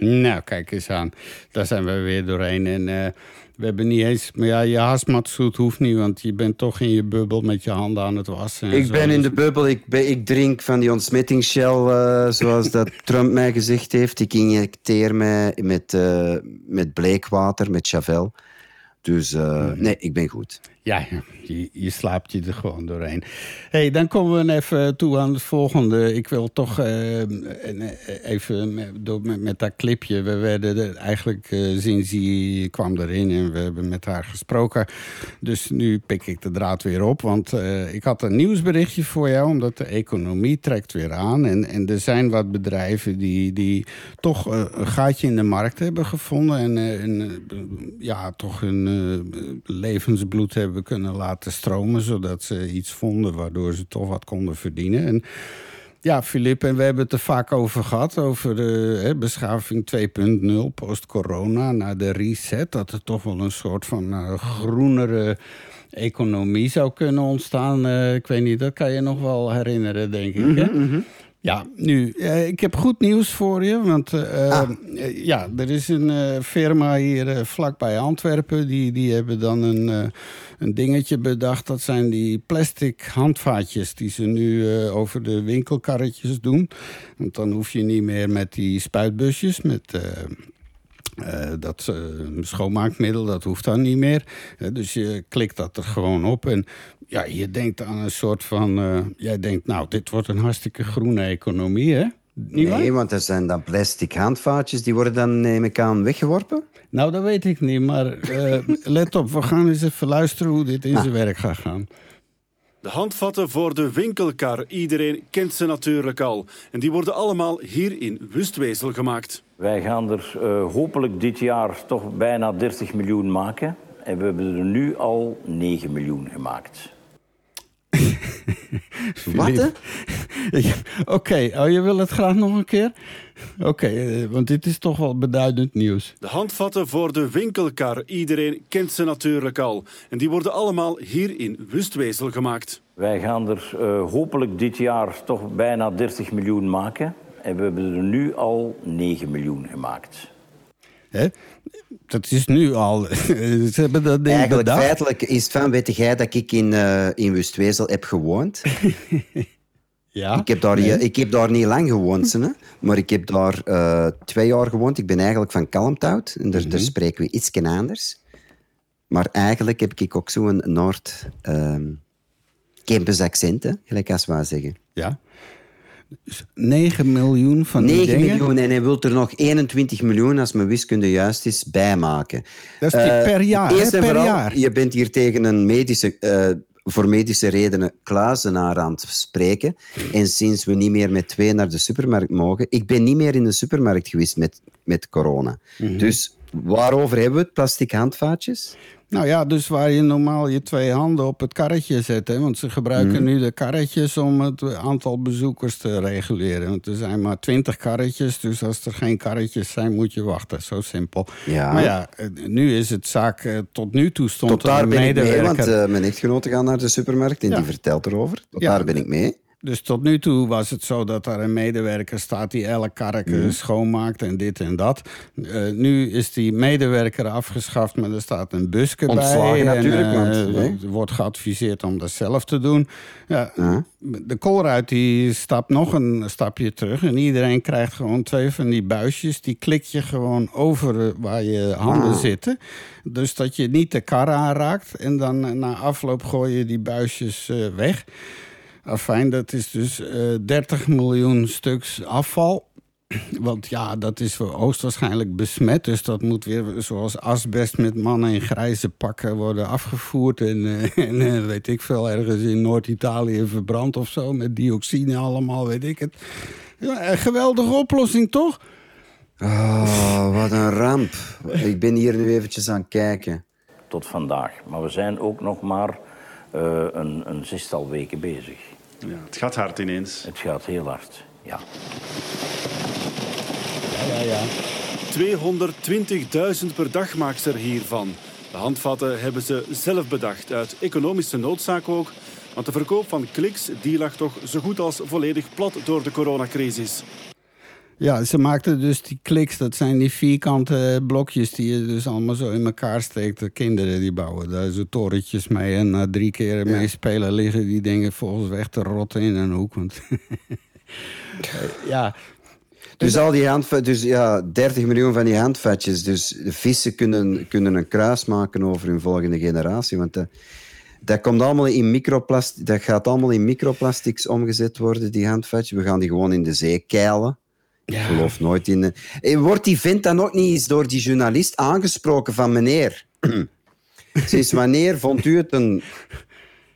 Nou, kijk eens aan. Daar zijn we weer doorheen. En eh, we hebben niet eens... Maar ja, je hasmatsuit hoeft niet, want je bent toch in je bubbel met je handen aan het wassen. en Ik zo. ben in Dus- de bubbel, ik, ben, ik drink van die ontsmettingsshell, eh, zoals dat Trump mij gezegd heeft. Ik injecteer mij met, eh, met bleekwater, met Chavel. Dus eh, nee, ik ben goed. Ja, je, slaapt je er gewoon doorheen. hey, dan komen we even toe aan het volgende. Ik wil toch eh, even met, met, met dat clipje. We werden er eigenlijk eh, sinds die kwam erin en we hebben met haar gesproken. Dus nu pik ik de draad weer op. Want eh, ik had een nieuwsberichtje voor jou, omdat de economie trekt weer aan. En, en er zijn wat bedrijven die, die toch eh, een gaatje in de markt hebben gevonden. En, eh, en eh, ja, toch eh, levensbloed hebben kunnen laten stromen. Zodat ze iets vonden waardoor ze toch wat konden verdienen. En ja, Filip, en we hebben het er vaak over gehad. Over de hè, beschaving 2.0 post-corona. Na de reset. Dat er toch wel een soort van eh, groenere economie zou kunnen ontstaan. Eh, ik weet niet, dat kan je nog wel herinneren, denk ik. hè? Ja, nu, eh, ik heb goed nieuws voor je. Want eh, Ah. eh, ja, er is een eh, firma hier vlakbij Antwerpen. Die, die hebben dan een, eh, een dingetje bedacht. Dat zijn die plastic handvaatjes die ze nu eh, over de winkelkarretjes doen. Want dan hoef je niet meer met die spuitbusjes, met... eh, dat eh, schoonmaakmiddel, dat hoeft dan niet meer. Eh, dus je klikt dat er gewoon op. En ja, je denkt aan een soort van... jij denkt, nou, dit wordt een hartstikke groene economie, hè? Niet waar? Nee, want er zijn dan plastic handvaatjes, die worden dan, neem ik aan, weggeworpen. Nou, dat weet ik niet, maar let op. We gaan eens even luisteren hoe dit in zijn werk gaat gaan. De handvatten voor de winkelkar, iedereen kent ze natuurlijk al. En die worden allemaal hier in Wustwezel gemaakt. Wij gaan er eh, hopelijk dit jaar toch bijna 30 miljoen maken. En we hebben er nu al 9 miljoen gemaakt. Wat, Oké, oh, je wil het graag nog een keer? Oké, eh, want dit is toch wel beduidend nieuws. De handvatten voor de winkelkar, iedereen kent ze natuurlijk al. En die worden allemaal hier in Wustwezel gemaakt. Wij gaan er eh, hopelijk dit jaar toch bijna 30 miljoen maken. En we hebben er nu al 9 miljoen gemaakt. Hè? Dat is nu al. Ze hebben dat ding Eigenlijk bedacht. feitelijk is het van, weet jij dat ik in, eh in Wustwezel heb gewoond? Ja. Ik heb daar, Nee. ik heb daar niet lang gewoond, hè, maar ik heb daar eh, twee jaar gewoond. Ik ben eigenlijk van Kalmthout. En daar, Mhm. daar spreken we iets anders. Maar eigenlijk heb ik ook zo'n Noord... ehm campus accent, hè, gelijk als we zeggen. Ja. Dus 9 miljoen van die 9 dingen. miljoen en hij wil er nog 21 miljoen, als mijn wiskunde juist is, bijmaken. Dat is Eh, per jaar, Eerst hè, en per vooral, jaar. je bent hier tegen een medische, eh, voor medische redenen kluizenaar aan het spreken. En sinds we niet meer met twee naar de supermarkt mogen... Ik ben niet meer in de supermarkt geweest met, met corona. Mhm. Dus waarover hebben we het? Plastic handvaatjes? Nou ja, dus waar je normaal je twee handen op het karretje zet. Hè? Want ze gebruiken Mhm. nu de karretjes om het aantal bezoekers te reguleren. Want er zijn maar twintig karretjes. Dus als er geen karretjes zijn, moet je wachten. Zo simpel. Ja. Maar ja, eh, nu is het zaak... eh, Tot nu toe stond Tot daar ben ik mee, want eh, mijn echtgenoten gaan naar de supermarkt en Ja. die vertelt erover. Tot Ja. daar ben ik mee. Dus tot nu toe was het zo dat daar een medewerker staat die elk karretje Mhm. schoonmaakt en dit en dat. Eh, nu is die medewerker afgeschaft, maar er staat een busje bij. Ontslagen natuurlijk, en, er wordt geadviseerd om dat zelf te doen. Ja, Ja. De koolruit die stapt nog een stapje terug en iedereen krijgt gewoon twee van die buisjes. Die klik je gewoon over eh, waar je handen Ah. zitten. Dus dat je niet de kar aanraakt. En dan eh, na afloop gooi je die buisjes weg. Afijn, dat is dus eh 30 miljoen stuks afval. Want ja, dat is hoogstwaarschijnlijk besmet. Dus dat moet weer zoals asbest met mannen in grijze pakken worden afgevoerd. En, eh, en eh, weet ik veel, ergens in Noord-Italië verbrand of zo. Met dioxine allemaal, weet ik het. Ja, een geweldige oplossing, toch? Oh, wat een ramp. Ik ben hier nu eventjes aan het kijken. Tot vandaag. Maar we zijn ook nog maar eh, een, een zestal weken bezig. Ja, het gaat hard ineens. Het gaat heel hard. Ja. Ja, ja. 220.000 per dag maakt ze er hiervan. De handvatten hebben ze zelf bedacht, uit economische noodzaak ook. Want de verkoop van kliks die lag toch zo goed als volledig plat door de coronacrisis. Ja, ze maakten dus die kliks, dat zijn die vierkante blokjes die je dus allemaal zo in elkaar steekt. De kinderen die bouwen daar zo torentjes mee en na drie keer mee spelen liggen die dingen volgens weg te rotten in een hoek. Want ja, Dus al die handva- dus ja, 30 miljoen van die handvatjes. Dus de vissen kunnen, kunnen een kruis maken over hun volgende generatie. Want de, Dat, komt allemaal in microplast dat gaat allemaal in microplastics omgezet worden, die handvatjes. We gaan die gewoon in de zee keilen. Ik geloof nooit in... de- Eh, Wordt die vent dan ook niet eens door die journalist aangesproken van meneer? Sinds wanneer vond u het een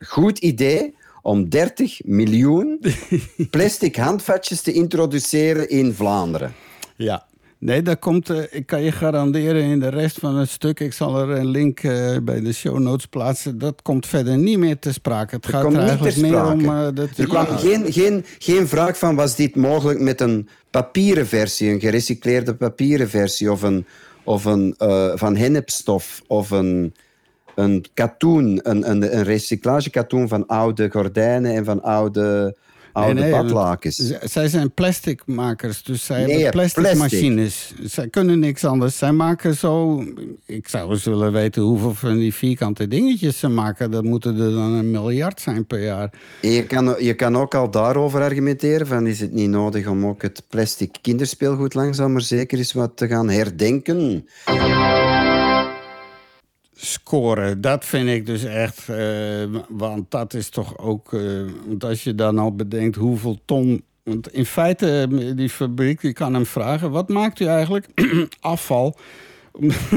goed idee om 30 miljoen plastic handvatjes te introduceren in Vlaanderen? Ja. Nee, dat komt, eh, ik kan je garanderen in de rest van het stuk. Ik zal er een link eh, bij de show notes plaatsen. Dat komt verder niet meer te sprake. Het gaat er eigenlijk meer om. eh, dat, Er kwam ja. geen, geen, geen vraag van, was dit mogelijk met een papieren versie, een gerecycleerde papieren versie, of een, of een van hennepstof, of een, een katoen, een, een, een recyclagekatoen van oude gordijnen en van oude, oude Nee, nee, badlakens. Zij zijn plasticmakers, dus zij Nee, hebben plastic. plasticmachines. Zij kunnen niks anders. Zij maken zo... Ik zou eens willen weten hoeveel van die vierkante dingetjes ze maken. Dat moeten er dan een miljard zijn per jaar. En Je kan, je kan ook al daarover argumenteren van is het niet nodig om ook het plastic kinderspeelgoed langzaam maar zeker eens wat te gaan herdenken. Scoren, dat vind ik dus echt... eh, want dat is toch ook... eh, want als je dan al bedenkt hoeveel ton... Want in feite, eh, die fabriek, die kan hem vragen... wat maakt u eigenlijk? Afval.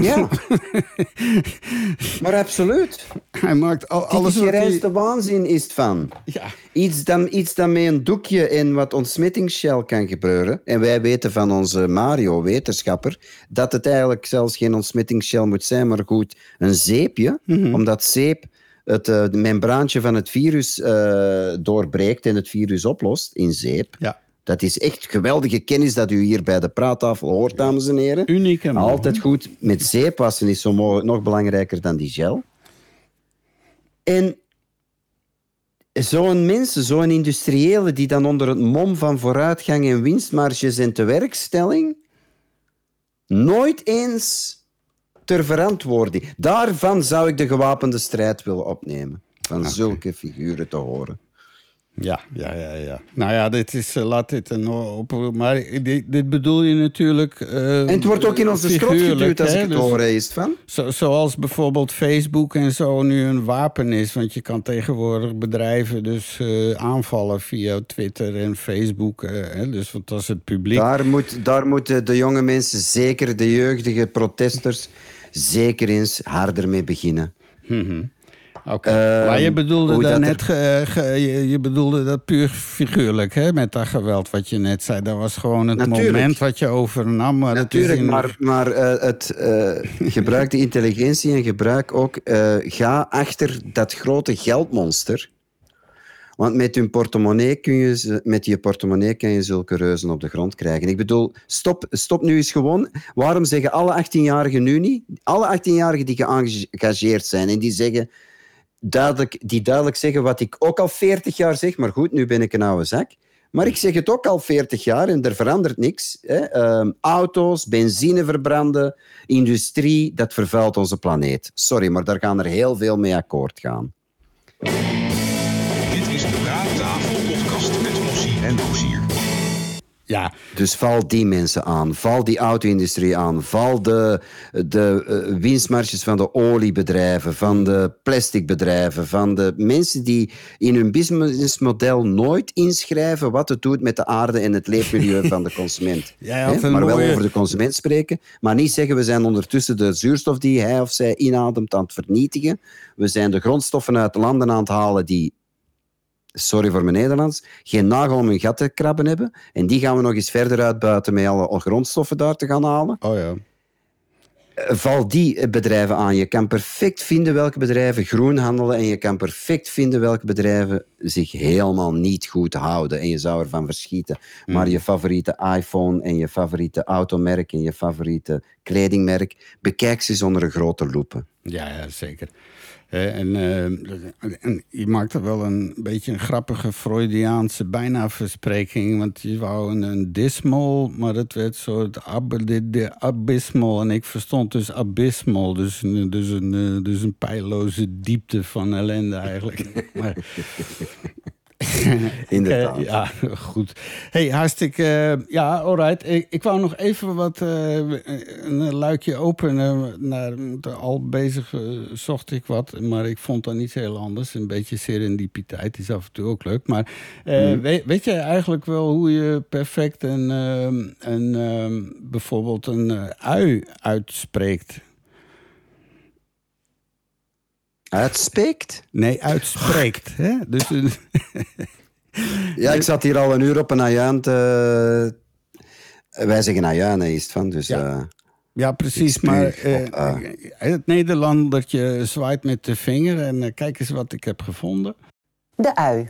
Ja, maar absoluut. Hij maakt al, Alles alles is wat hij... gereisde waanzin is het van. Ja. Iets dat, iets dat met een doekje en wat ontsmettingsgel kan gebeuren. En wij weten van onze Mario, wetenschapper, dat het eigenlijk zelfs geen ontsmettingsgel moet zijn, maar goed, een zeepje. Omdat zeep het eh, membraantje van het virus eh, doorbreekt en het virus oplost in zeep. Ja. Dat is echt geweldige kennis dat u hier bij de praattafel hoort, dames en heren. Uniek en mooi. Altijd goed. Met zeep wassen is zo mo- nog belangrijker dan die gel. En zo'n mensen, zo'n industriële die dan onder het mom van vooruitgang en winstmarges en tewerkstelling nooit eens ter verantwoording. Daarvan zou ik de gewapende strijd willen opnemen. Van zulke figuren te horen. Ja, ja, ja, ja. Nou ja, dit is, eh, laat dit nog op. Maar dit, dit bedoel je natuurlijk. eh, En het wordt ook in onze strot figuurlijk, geduwd als hè? ik het Dus hoor, is van? zo- zoals bijvoorbeeld Facebook en zo nu een wapen is. Want je kan tegenwoordig bedrijven dus eh, aanvallen via Twitter en Facebook. hè? Dus want als het publiek. Daar, moet, daar moeten de jonge mensen, zeker de jeugdige protesters, zeker eens harder mee beginnen. Oké. maar je bedoelde dat net. ge- ge- je, je bedoelde dat puur figuurlijk, hè? Met dat geweld wat je net zei. Dat was gewoon het Natuurlijk. moment wat je overnam. Maar Natuurlijk, in- maar, maar eh, het, eh, gebruik de intelligentie en gebruik ook... eh, ga achter dat grote geldmonster. Want met, hun portemonnee kun je, met je portemonnee kan je zulke reuzen op de grond krijgen. Ik bedoel, stop, stop nu eens gewoon. Waarom zeggen alle 18-jarigen nu niet? Alle 18-jarigen die geëngageerd zijn en die zeggen... Duidelijk, die duidelijk zeggen wat ik ook al 40 jaar zeg, maar goed, nu ben ik een oude zak. Maar ik zeg het ook al 40 jaar en er verandert niks. Hè. Ehm, auto's, benzine verbranden, industrie, dat vervuilt onze planeet. Sorry, maar daar gaan er heel veel mee akkoord gaan. Ja, Dus val die mensen aan, val die auto-industrie aan, val de, de eh, winstmarges van de oliebedrijven, van de plasticbedrijven, van de mensen die in hun businessmodel nooit inschrijven wat het doet met de aarde en het leefmilieu van de consument. Maar wel over de consument spreken, maar niet zeggen we zijn ondertussen de zuurstof die hij of zij inademt aan het vernietigen. We zijn de grondstoffen uit landen aan het halen die sorry voor mijn Nederlands, geen nagel om hun gat te krabben hebben. En die gaan we nog eens verder uitbuiten met alle grondstoffen daar te gaan halen. oh ja. Eh, Val die eh, bedrijven aan. Je kan perfect vinden welke bedrijven groen handelen en je kan perfect vinden welke bedrijven zich helemaal niet goed houden. En je zou ervan verschieten. Maar je favoriete iPhone en je favoriete automerk en je favoriete kledingmerk, bekijk ze eens onder een grote loepe. Ja, ja zeker. En, eh, en je maakt er wel een beetje een grappige Freudiaanse bijna verspreking. Want je wou een, een dismal, maar het werd soort ab, de. En ik verstond dus abysmal. Dus, dus, een, eh, dus een pijloze diepte van ellende eigenlijk. maar, Inderdaad. Eh, ja, goed. hey, hartstikke... eh, ja, alright. Ik, ik wou nog even wat... eh, een luikje openen. Naar, al bezig zocht ik wat, maar ik vond dat niet heel anders. Een beetje serendipiteit is af en toe ook leuk. Maar eh, weet, weet jij eigenlijk wel hoe je perfect een, een, bijvoorbeeld een ui uitspreekt? Uitspeekt? Nee, uitspreekt. hè? Dus een- Ja, ik zat hier al een uur op een ajuin te... Wij zeggen ajuin, hè, is het van. Dus, Ja. eh, Ja, precies. Maar op, eh, het Nederlandertje zwaait met de vinger. En eh, kijk eens wat ik heb gevonden. De ui.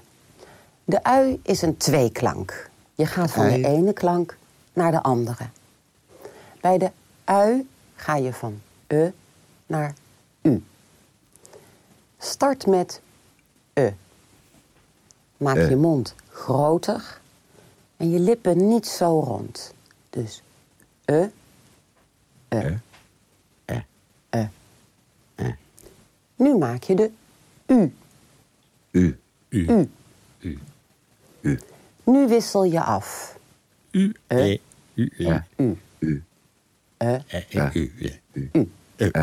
De ui is een tweeklank. Je gaat van Ui. de ene klank naar de andere. Bij de ui ga je van e naar u. Start met e. Maak E. je mond groter en je lippen niet zo rond. Dus e, e, E. e. Nu maak je de u. u. U. U. Nu wissel je af. U. Eh? E. U. E. Ja. U. U. E. E. E. U. U. E. E.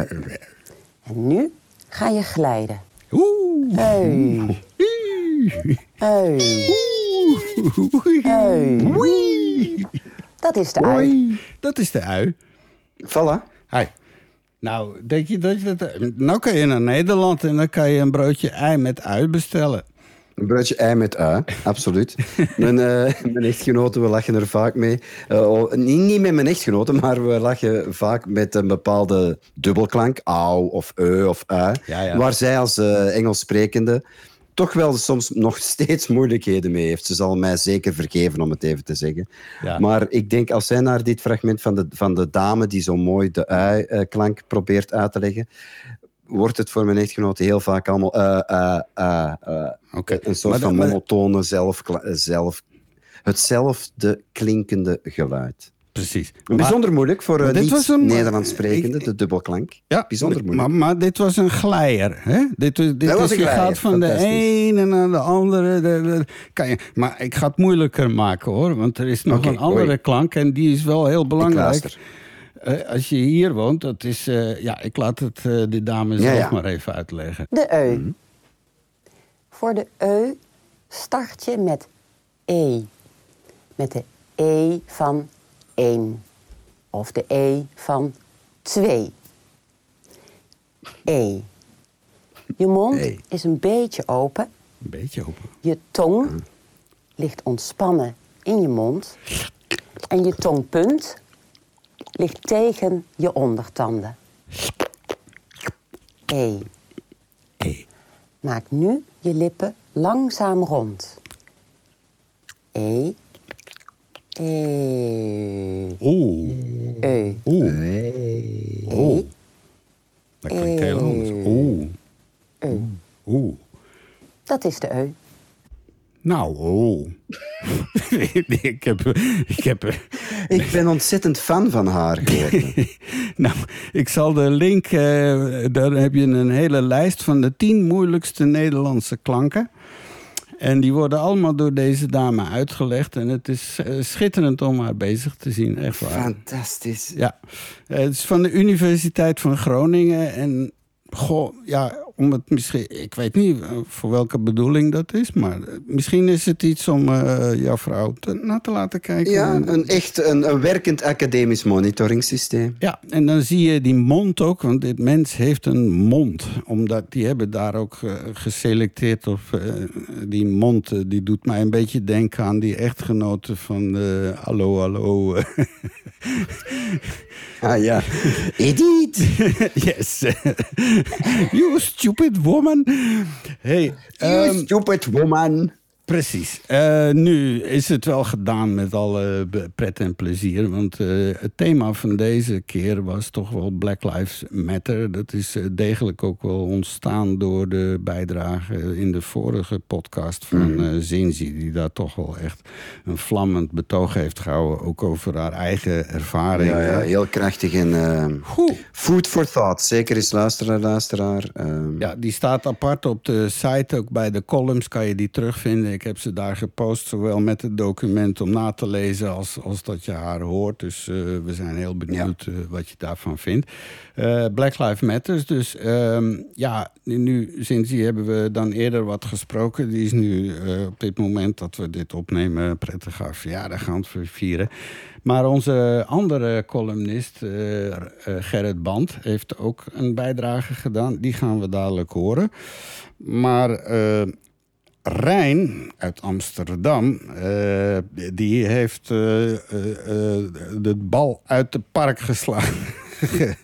En nu ga je glijden. Oeh. Hey. Hey. Hey. Dat is de ui. Hoi. Dat is de ui. Voilà. Hi. Nou, denk je dat je dat... Nou kan je naar Nederland en dan kan je een broodje ei met ui bestellen. Een broodje ei met ui, absoluut. mijn, eh, mijn echtgenoten, we lachen er vaak mee. Eh, oh, niet, niet met mijn echtgenoten, maar we lachen vaak met een bepaalde dubbelklank. Au of eu of ui. Ja, ja. Waar zij als eh Engels sprekende toch wel soms nog steeds moeilijkheden mee heeft. Ze zal mij zeker vergeven om het even te zeggen. Ja. Maar ik denk, als zij naar dit fragment van de, van de dame die zo mooi de ui-klank probeert uit te leggen, wordt het voor mijn echtgenote heel vaak allemaal eh, eh, eh, een soort Maar van monotone zelf, zelf, hetzelfde klinkende geluid. Precies. Bijzonder moeilijk voor niet-Nederlands sprekende, de dubbelklank. Ja, bijzonder moeilijk. Maar, maar dit was een glijer. Hè? Dit, was- dit was je gaat van de ene naar de andere. De, de- kan je, maar ik ga het moeilijker maken hoor. Want er is nog een andere klank en die is wel heel belangrijk. Eh, als je hier woont, dat is. eh, ja, ik laat het eh de dame zelf ja. maar even uitleggen. De eu. Mhm. Voor de eu start je met e. Met de e van één. Of de e van twee. E. Je mond E. is een beetje open. Een beetje open. Je tong ligt ontspannen in je mond. En je tongpunt ligt tegen je ondertanden. E. E. Maak nu je lippen langzaam rond. E. E. Oeh. E. Oeh. Oeh. Dat klinkt heel anders. Oeh. E. Oeh. Dat is de eu. Nou, oeh. ik heb. Ik heb Ik ben ontzettend fan van haar geworden. nou, ik zal de link, eh, daar heb je een hele lijst van de tien moeilijkste Nederlandse klanken. En die worden allemaal door deze dame uitgelegd. En het is eh, schitterend om haar bezig te zien, echt waar. Fantastisch. Ja, Eh, het is van de Universiteit van Groningen. En goh, ja, om het misschien, ik weet niet eh, voor welke bedoeling dat is, maar eh, misschien is het iets om eh, jouw vrouw te, naar te laten kijken. Ja, een echt een, een werkend academisch monitoringssysteem. Ja, en dan zie je die mond ook, want dit mens heeft een mond. Omdat die hebben daar ook geselecteerd eh, die mond. die doet mij een beetje denken aan die echtgenoten van eh Hallo Hallo. Ah ja. Edith! yes. you stupid woman. Hey, You ehm, stupid woman. Precies. Eh, nu is het wel gedaan met alle pret en plezier. Want eh, het thema van deze keer was toch wel Black Lives Matter. Dat is eh, degelijk ook wel ontstaan door de bijdrage in de vorige podcast van eh Zinzi. Die daar toch wel echt een vlammend betoog heeft gehouden. Ook over haar eigen ervaring. Ja, ja, heel krachtig en eh, Oeh. food for thought. Zeker is luisteraar, luisteraar. eh, Ja, die staat apart op de site. Ook bij de columns kan je die terugvinden Ik heb ze daar gepost, zowel met het document om na te lezen als, als dat je haar hoort. Dus eh, we zijn heel benieuwd eh, wat je daarvan vindt. Eh, Black Lives Matters, dus ehm, ja, nu sinds die hebben we dan eerder wat gesproken. Die is nu op dit moment dat we dit opnemen prettig haar verjaardag gaan vieren. Maar onze andere columnist, Gerrit Band, heeft ook een bijdrage gedaan. Die gaan we dadelijk horen. Maar Rijn uit Amsterdam, eh, die heeft eh, eh, de bal uit de park geslagen.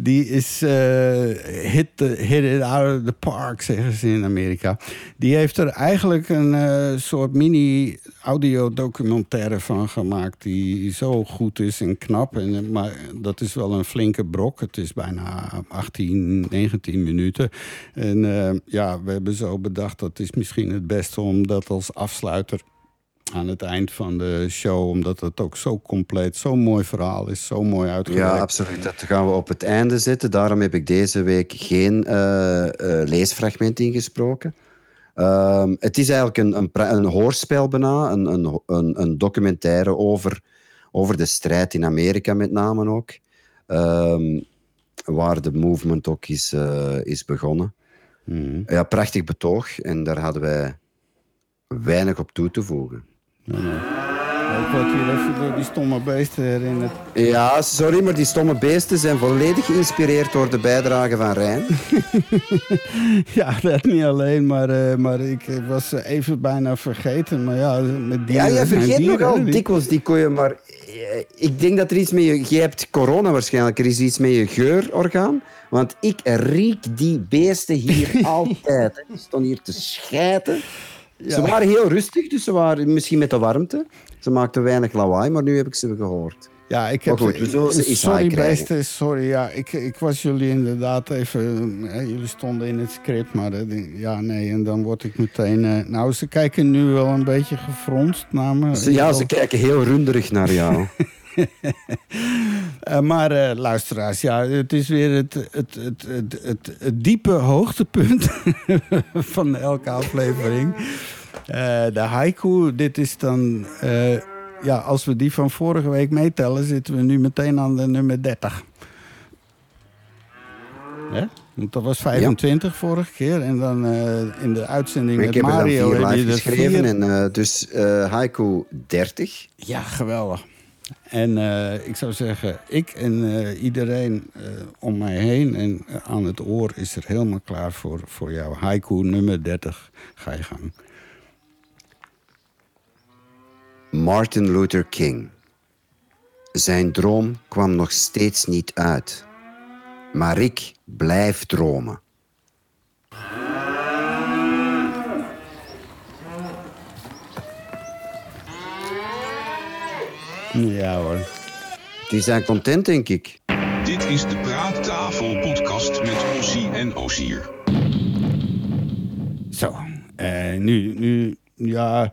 Die is eh, hit, it out of the park, zeggen ze in Amerika. Die heeft er eigenlijk een eh, soort mini-audiodocumentaire van gemaakt... die zo goed is en knap. En, eh, maar dat is wel een flinke brok. Het is bijna 18, 19 minuten. En ja, we hebben zo bedacht... dat is misschien het beste om dat als afsluiter aan het eind van de show... omdat het ook zo compleet, zo'n mooi verhaal is, zo mooi uitgewerkt. Ja, absoluut. Dat gaan we op het einde zetten. Daarom heb ik deze week geen eh, eh, leesfragment ingesproken. Ehm, het is eigenlijk een, een, een hoorspel bijna, een, een, een, een documentaire over, over de strijd in Amerika met name ook. Ehm, waar de movement ook is, eh, is begonnen. Mhm. Ja, prachtig betoog. En daar hadden wij weinig op toe te voegen. Ik word hier even door die stomme beesten herinnerd. Ja, sorry, maar die stomme beesten zijn volledig geïnspireerd door de bijdrage van Rijn. Ja, dat niet alleen, maar, eh, maar ik was even bijna vergeten. Maar ja, met Ja, dieren jij zijn vergeet dieren, nogal dikwijls die koeien, maar eh, ik denk dat er iets met je... Je hebt corona waarschijnlijk, er is iets met je geurorgaan. Want ik riek die beesten hier altijd. hè. Die stonden hier te schijten. Ze waren heel rustig, dus ze waren misschien met de warmte. Ze maakten weinig lawaai, maar nu heb ik ze gehoord. Ja, ik heb... Goed, eens sorry beesten, sorry. Ja, ik, ik was jullie inderdaad even... eh, jullie stonden in het script, maar eh, ja, nee. En dan word ik meteen... eh, nou, ze kijken nu wel een beetje gefronst naar me. Ze, ja, ze kijken heel runderig naar jou. Eh, maar eh, luisteraars, ja, het is weer het, het, het, het, het, het diepe hoogtepunt van elke aflevering. Eh, de haiku, dit is dan... ja, als we die van vorige week meetellen, zitten we nu meteen aan de nummer 30. Hè? Want dat was 25 vorige keer. En dan in de uitzending ik met heb er dan Mario vier heb je live geschreven. vier. En, dus haiku 30. Ja, geweldig. En eh, ik zou zeggen, ik en eh, iedereen eh, om mij heen en aan het oor is er helemaal klaar voor, voor jou. Haiku nummer 30, ga je gang. Martin Luther King. Zijn droom kwam nog steeds niet uit. Maar ik blijf dromen. Ja hoor. Die zijn content, denk ik. Dit is de Praattafel podcast met Ossie en Osier. Zo, eh, nu, nu, ja,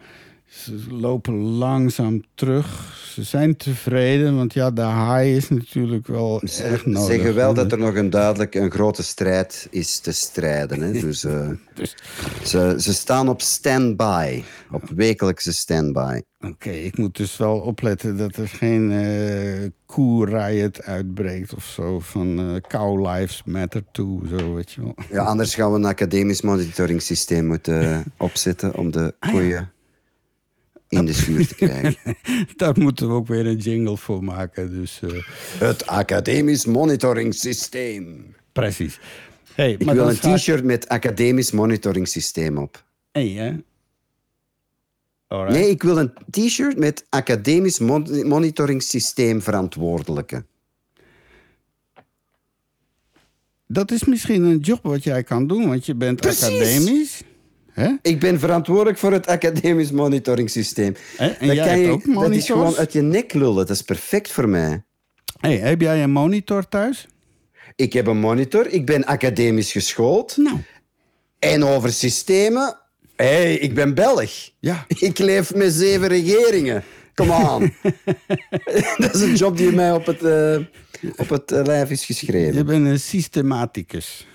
ze lopen langzaam terug. Ze zijn tevreden, want ja, de haai is natuurlijk wel echt Ze nodig. zeggen wel dat er nog een duidelijk een grote strijd is te strijden. Hè? Dus, eh, Dus- ze, ze staan op standby. Op wekelijkse standby. Oké, ik moet dus wel opletten dat er geen eh cool riot uitbreekt of zo. Van eh cow lives matter too, zo weet je wel. Ja, anders gaan we een academisch monitoringssysteem moeten eh, opzetten om de koeien in de schuur te krijgen. Daar moeten we ook weer een jingle voor maken. Dus eh, Het academisch monitoringssysteem. precies. Hey, Ik maar wil een t-shirt met academisch monitoringssysteem op. Hey, hè? Alright. Nee, ik wil een t-shirt met academisch mon- monitoringssysteem verantwoordelijke. Dat is misschien een job wat jij kan doen, want je bent Precies. academisch. Ik ben verantwoordelijk voor het academisch monitoringssysteem. Hè? En Dat, jij kan hebt je, ook dat is gewoon uit je nek lullen. Dat is perfect voor mij. Hey, heb jij een monitor thuis? Ik heb een monitor, ik ben academisch geschoold. Nou, En over systemen... Hé, hey, ik ben Belg. ja. Ik leef met zeven regeringen. Kom aan. dat is een job die mij op het, eh, op het eh, lijf is Je geschreven. bent een systematicus.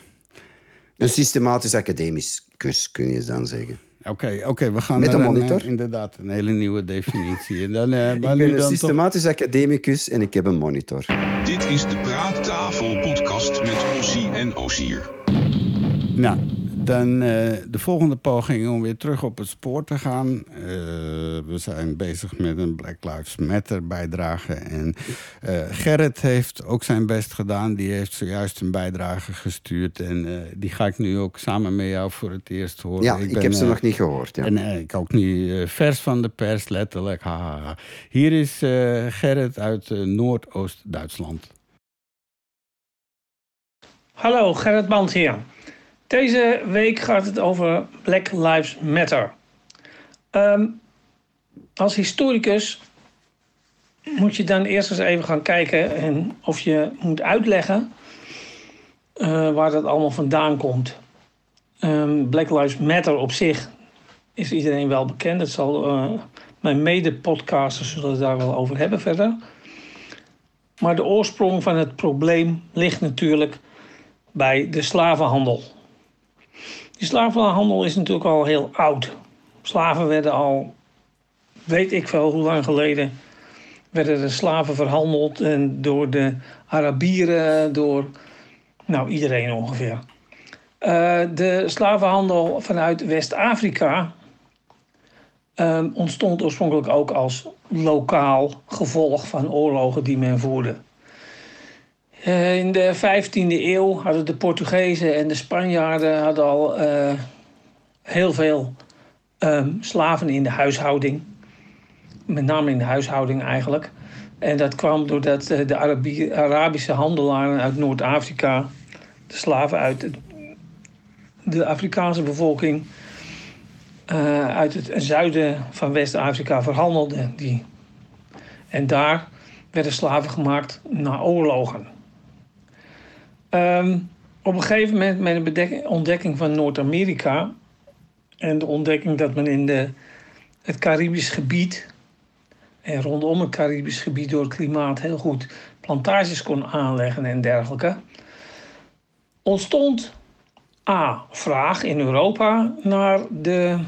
Een systematisch academisch kus, kun je dan zeggen. Oké, oké, we gaan Met naar een een, monitor? eh, inderdaad, een hele nieuwe definitie. En dan, eh, maar Ik ben een dan toch- systematisch academicus en ik heb een monitor. Dit is de Praattafel podcast met Ossie en Osier. Nou, dan eh, de volgende poging om weer terug op het spoor te gaan. Eh, we zijn bezig met een Black Lives Matter bijdrage. En eh, Gerrit heeft ook zijn best gedaan. Die heeft zojuist een bijdrage gestuurd. En eh, die ga ik nu ook samen met jou voor het eerst horen. Ja, ik, ben, heb ze nog niet gehoord. Ja. En ik ook niet eh, vers van de pers, letterlijk. Ha, ha, ha. Hier is eh, Gerrit uit Noordoost-Duitsland. Hallo, Gerrit Band hier. Deze week gaat het over Black Lives Matter. Ehm, als historicus moet je dan eerst eens even gaan kijken en of je moet uitleggen eh, waar dat allemaal vandaan komt. Ehm, Black Lives Matter op zich is iedereen wel bekend. Het zal, eh, mijn mede-podcasters zullen het daar wel over hebben verder. Maar de oorsprong van het probleem ligt natuurlijk bij de slavenhandel. Die slavenhandel is natuurlijk al heel oud. Slaven werden al, weet ik veel hoe lang geleden, werden de slaven verhandeld en door de Arabieren, door nou iedereen ongeveer. Eh, de slavenhandel vanuit West-Afrika eh, ontstond oorspronkelijk ook als lokaal gevolg van oorlogen die men voerde. Eh, in de 15e eeuw hadden de Portugezen en de Spanjaarden hadden al eh, heel veel ehm, slaven in de huishouding. Met name in de huishouding eigenlijk. En dat kwam doordat eh, de Arabi- Arabische handelaren uit Noord-Afrika, de slaven uit de Afrikaanse bevolking, uit het zuiden van West-Afrika verhandelden. Die. En daar werden slaven gemaakt na oorlogen. Ehm, op een gegeven moment met de ontdekking van Noord-Amerika en de ontdekking dat men in de, het Caribisch gebied en rondom het Caribisch gebied door het klimaat heel goed plantages kon aanleggen en dergelijke, ontstond A. vraag in Europa naar de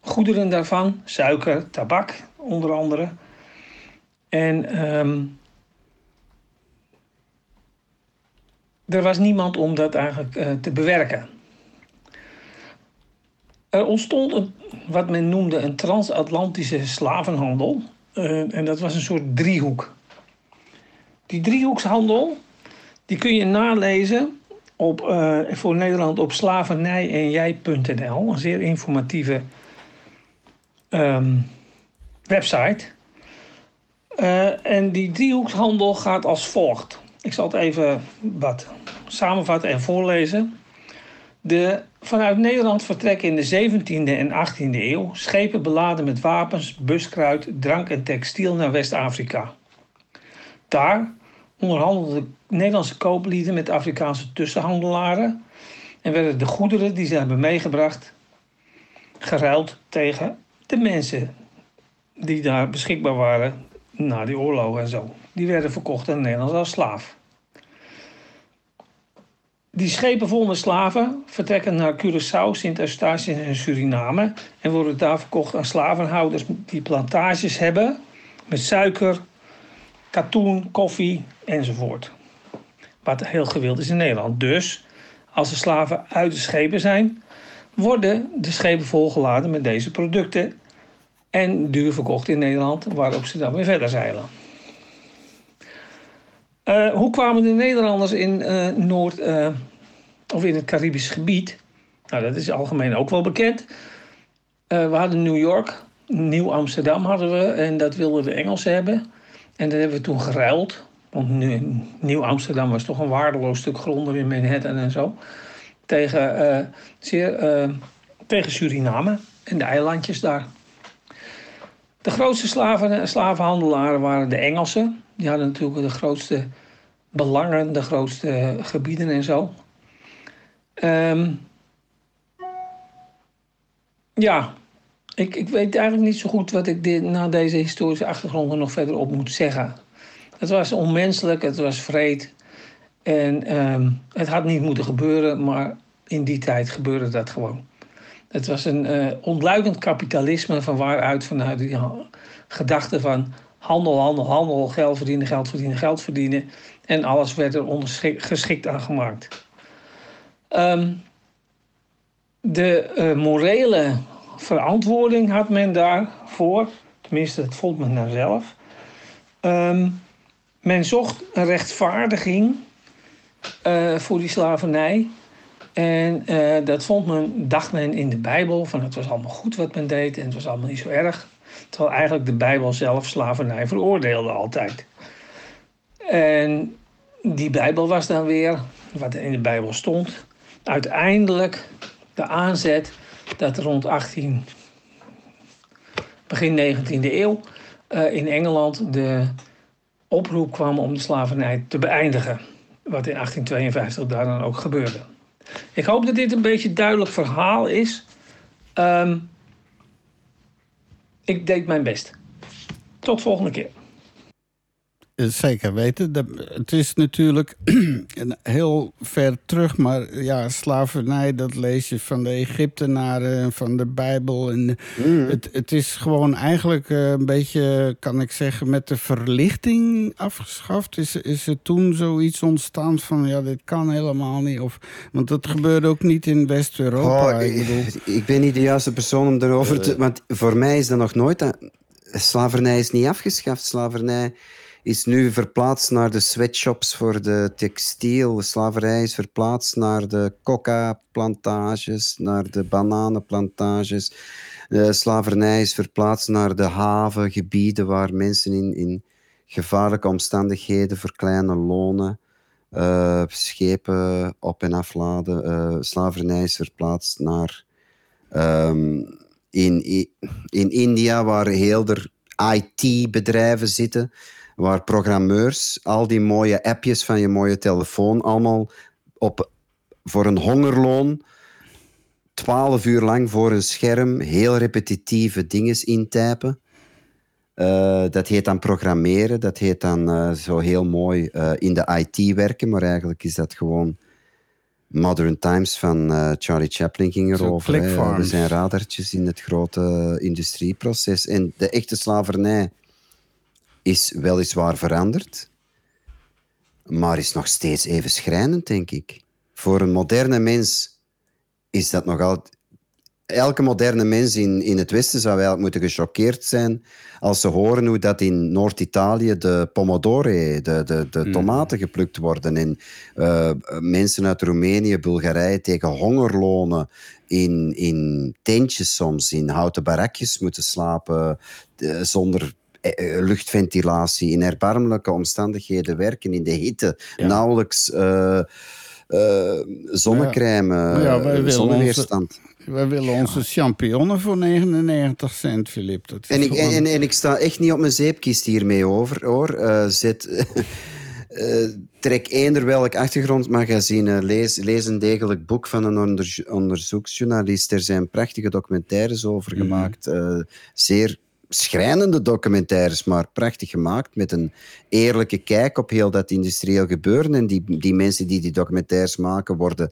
goederen daarvan, suiker, tabak onder andere. En ehm, er was niemand om dat eigenlijk eh, te bewerken. Er ontstond wat men noemde een transatlantische slavenhandel. Eh, en dat was een soort driehoek. Die driehoekshandel die kun je nalezen op, eh, voor Nederland op slavernij-en-jij.nl. Een zeer informatieve ehm, website. En die driehoekshandel gaat als volgt. Ik zal het even wat samenvatten en voorlezen. De, vanuit Nederland vertrekken in de 17e en 18e eeuw schepen beladen met wapens, buskruid, drank en textiel naar West-Afrika. Daar onderhandelden Nederlandse kooplieden met Afrikaanse tussenhandelaren en werden de goederen die ze hebben meegebracht geruild tegen de mensen die daar beschikbaar waren na die oorlogen en zo. Die werden verkocht aan Nederland als slaaf. Die schepen vol met slaven vertrekken naar Curaçao, Sint-Eustatius en Suriname en worden daar verkocht aan slavenhouders die plantages hebben met suiker, katoen, koffie enzovoort. Wat heel gewild is in Nederland. Dus als de slaven uit de schepen zijn, worden de schepen volgeladen met deze producten en duur verkocht in Nederland, waarop ze dan weer verder zeilen. Eh, hoe kwamen de Nederlanders in eh, Noord- eh, of in het Caribisch gebied? Nou, dat is algemeen ook wel bekend. We hadden New York, Nieuw Amsterdam hadden we en dat wilden de Engelsen hebben. En dat hebben we toen geruild. Want Nieuw Amsterdam was toch een waardeloos stuk grond er in Manhattan en zo. Tegen, zeer, tegen Suriname en de eilandjes daar. De grootste slaven, slavenhandelaren waren de Engelsen. Die hadden natuurlijk de grootste belangen, de grootste gebieden en zo. Ehm, ja, ik, ik weet eigenlijk niet zo goed wat ik dit, na deze historische achtergronden nog verder op moet zeggen. Het was onmenselijk, het was vreed. En ehm, het had niet moeten gebeuren, maar in die tijd gebeurde dat gewoon. Het was een eh, ontluikend kapitalisme van waaruit vanuit die gedachte van handel, handel, handel, geld verdienen, geld verdienen, geld verdienen. En alles werd er geschikt aan gemaakt. Ehm, de eh, morele verantwoording had men daarvoor, tenminste dat vond men nou zelf. Ehm, men zocht een rechtvaardiging eh, voor die slavernij. En eh, dat vond men, dacht men in de Bijbel, van het was allemaal goed wat men deed en het was allemaal niet zo erg. Terwijl eigenlijk de Bijbel zelf slavernij veroordeelde altijd. En die Bijbel was dan weer, wat er in de Bijbel stond, uiteindelijk de aanzet dat rond 18, begin 19e eeuw, eh, in Engeland de oproep kwam om de slavernij te beëindigen. Wat in 1852 daar dan ook gebeurde. Ik hoop dat dit een beetje een duidelijk verhaal is. Ehm, ik deed mijn best. Tot volgende keer. Eh, Zeker weten. De- het is natuurlijk een heel ver terug, maar ja, slavernij, dat lees je van de Egyptenaren, van de Bijbel. En het, het is gewoon eigenlijk eh, een beetje, kan ik zeggen, met de verlichting afgeschaft. Is, is er toen zoiets ontstaan van, ja, dit kan helemaal niet. Of, want dat gebeurde ook niet in West-Europa. Oh, ik ben niet de juiste persoon om erover te... Want voor mij is dat nog nooit... Slavernij is niet afgeschaft. Slavernij is nu verplaatst naar de sweatshops voor de textiel. Slavernij is verplaatst naar de coca-plantages, naar de bananenplantages. De slavernij is verplaatst naar de havengebieden waar mensen in, in gevaarlijke omstandigheden voor kleine lonen eh, schepen op- en afladen. Eh, slavernij is verplaatst naar ehm, in, in India, waar heel er IT-bedrijven zitten, waar programmeurs al die mooie appjes van je mooie telefoon allemaal op, voor een hongerloon twaalf uur lang voor een scherm heel repetitieve dingen intypen. Eh, dat heet dan programmeren, dat heet dan eh, zo heel mooi eh, in de IT werken, maar eigenlijk is dat gewoon Modern Times van Charlie Chaplin ging erover. We zijn radartjes in het grote industrieproces. En de echte slavernij is weliswaar veranderd, maar is nog steeds even schrijnend, denk ik. Voor een moderne mens is dat nog altijd elke moderne mens in, in het Westen zou eigenlijk moeten gechoqueerd zijn als ze horen hoe dat in Noord-Italië de pomodori, de, de, de tomaten geplukt worden. En eh, mensen uit Roemenië, Bulgarije tegen hongerlonen in, in tentjes soms, in houten barakjes moeten slapen eh, zonder luchtventilatie, in erbarmelijke omstandigheden werken, in de hitte, nauwelijks eh, eh, zonnecrème, Ja, wij eh, willen zonneweerstand. wij willen onze champignonnen voor 99 cent, Filip. Dat is En ik, en, gewoon- en, en ik sta echt niet op mijn zeepkist hiermee over, hoor. Eh, eh, trek eender welk achtergrondmagazine, lees, lees een degelijk boek van een onder, onderzoeksjournalist. Er zijn prachtige documentaires over gemaakt. eh, zeer schrijnende documentaires, maar prachtig gemaakt. Met een eerlijke kijk op heel dat industrieel gebeuren. En die, die mensen die die documentaires maken, worden